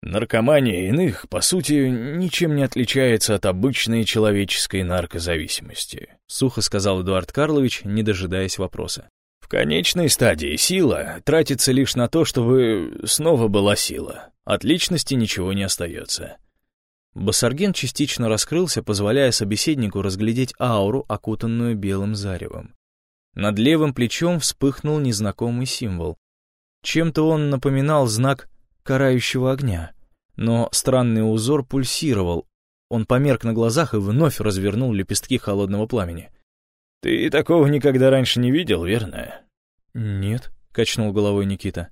S2: Наркомания иных, по сути, ничем не отличается от обычной человеческой наркозависимости, сухо сказал Эдуард Карлович, не дожидаясь вопроса. В конечной стадии сила тратится лишь на то, чтобы снова была сила. От личности ничего не остается.
S1: Басарген частично раскрылся, позволяя собеседнику разглядеть ауру, окутанную белым заревом. Над левым плечом вспыхнул незнакомый символ. Чем-то он напоминал знак карающего огня. Но странный узор пульсировал. Он померк на глазах и вновь развернул лепестки холодного пламени.
S2: «Ты такого никогда раньше не видел, верно?»
S1: «Нет», — качнул головой Никита.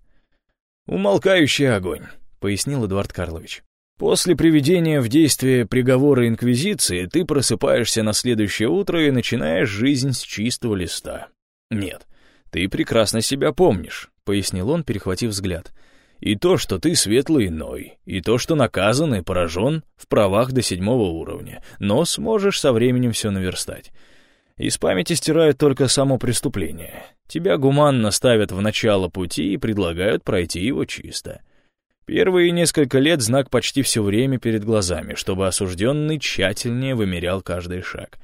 S2: «Умолкающий огонь», — пояснил Эдуард Карлович. «После приведения в действие приговора Инквизиции ты просыпаешься на следующее утро и начинаешь жизнь с чистого листа. Нет, ты прекрасно себя помнишь», — пояснил он, перехватив взгляд. «И то, что ты светлый иной, и то, что наказан и поражен в правах до седьмого уровня, но сможешь со временем все наверстать. Из памяти стирают только само преступление. Тебя гуманно ставят в начало пути и предлагают пройти его чисто. Первые несколько лет знак почти все время перед глазами, чтобы осужденный тщательнее вымерял каждый шаг.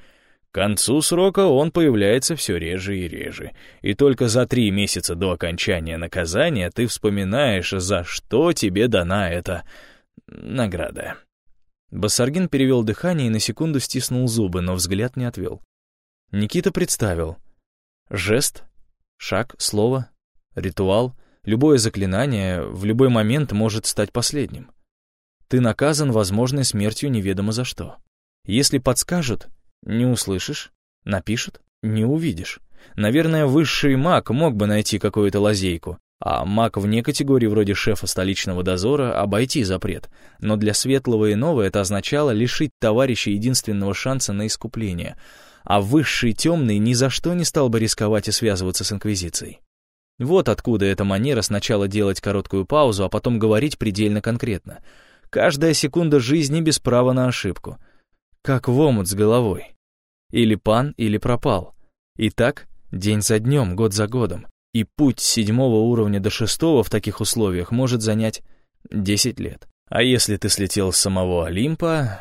S2: К концу срока он появляется все реже и реже, и только за три месяца до окончания наказания ты вспоминаешь, за что тебе дана эта награда.
S1: Басаргин перевел дыхание и на секунду стиснул зубы, но взгляд не отвел. Никита представил. Жест, шаг, слово, ритуал, любое заклинание в любой момент может стать последним. Ты наказан возможной смертью неведомо за что. Если подскажут, не услышишь, напишут, не увидишь. Наверное, высший маг мог бы найти какую-то лазейку, а маг вне категории вроде шефа столичного дозора обойти запрет. Но для светлого иного это означало лишить товарища единственного шанса на искупление — а высший темный ни за что не стал бы рисковать и связываться с Инквизицией. Вот откуда эта манера сначала делать короткую паузу, а потом говорить предельно конкретно. Каждая секунда жизни без права на ошибку. Как в омут с головой. Или пан, или пропал. И так день за днем, год за годом. И путь с седьмого уровня до шестого в таких условиях может занять десять лет. А если ты слетел с самого Олимпа...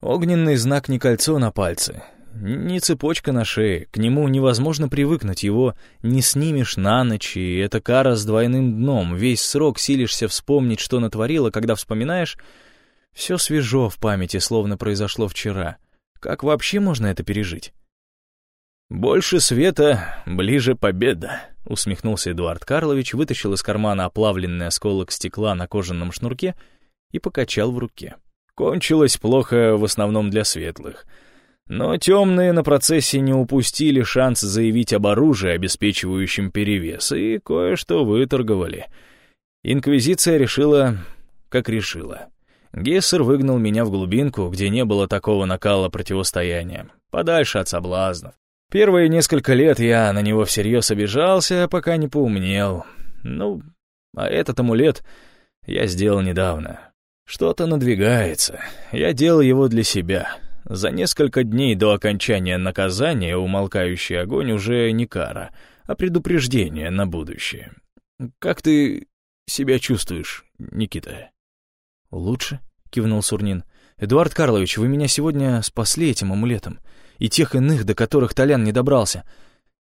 S1: Огненный знак не кольцо на пальце, не цепочка на шее, к нему невозможно привыкнуть, его не снимешь на ночь, и это кара с двойным дном. Весь срок силишься вспомнить, что натворила, когда вспоминаешь, все свежо в памяти, словно произошло вчера. Как вообще можно это пережить?
S2: «Больше света, ближе победа», — усмехнулся Эдуард Карлович, вытащил из кармана оплавленный осколок стекла на кожаном шнурке и покачал в руке. «Кончилось плохо в основном для светлых». Но темные на процессе не упустили шанс заявить об оружии, обеспечивающем перевес, и кое-что выторговали. Инквизиция решила, как решила. Гессер выгнал меня в глубинку, где не было такого накала противостояния, подальше от соблазнов. Первые несколько лет я на него всерьез обижался, пока не поумнел. Ну, а этот амулет я сделал недавно. Что-то надвигается. Я делал его для себя, за несколько дней до окончания наказания умолкающий огонь уже не кара, а предупреждение на будущее. Как ты себя чувствуешь, Никита?
S1: Лучше, кивнул Сурнин. Эдуард Карлович, вы меня сегодня спасли этим амулетом. И тех иных, до которых Толян не добрался.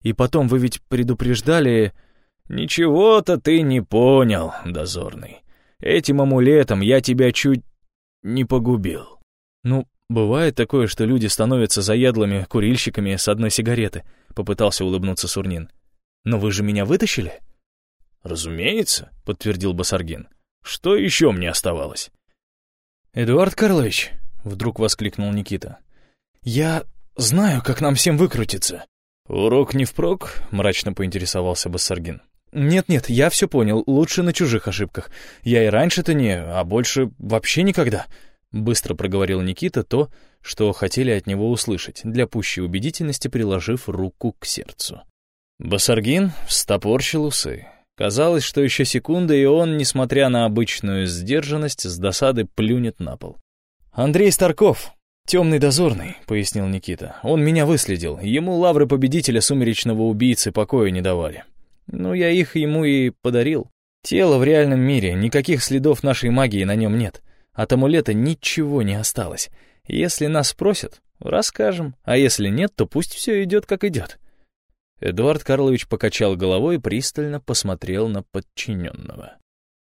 S1: И потом вы ведь предупреждали...
S2: Ничего-то ты не понял, дозорный. Этим амулетом я тебя чуть не погубил.
S1: Ну, «Бывает такое, что люди становятся заядлыми курильщиками с одной сигареты», — попытался улыбнуться Сурнин. «Но вы же меня вытащили?»
S2: «Разумеется», — подтвердил Басаргин. «Что еще мне оставалось?»
S1: «Эдуард Карлович», — вдруг воскликнул Никита, — «я знаю, как нам всем выкрутиться».
S2: «Урок не впрок?» — мрачно поинтересовался Басаргин.
S1: «Нет-нет, я все понял, лучше на чужих ошибках. Я и раньше-то не, а больше вообще никогда», Быстро проговорил Никита то, что хотели от него услышать, для пущей убедительности приложив руку к сердцу. Басаргин встопорщил усы. Казалось, что еще секунда, и он, несмотря на обычную сдержанность, с досады плюнет на пол. «Андрей Старков, темный дозорный», — пояснил Никита. «Он меня выследил. Ему лавры победителя сумеречного убийцы покоя не давали. Ну, я их ему и подарил. Тело в реальном мире, никаких следов нашей магии на нем нет. От амулета ничего не осталось. Если нас спросят, расскажем, а если нет, то пусть все идет как идет. Эдуард Карлович покачал головой и пристально посмотрел на подчиненного.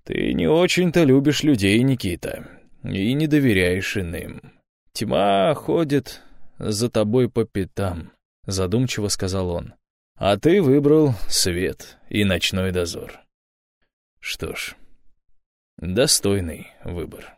S2: «Ты не очень-то любишь людей, Никита, и не доверяешь иным. Тьма ходит за тобой по пятам», — задумчиво сказал он. «А ты выбрал свет и ночной дозор. Что ж, достойный выбор.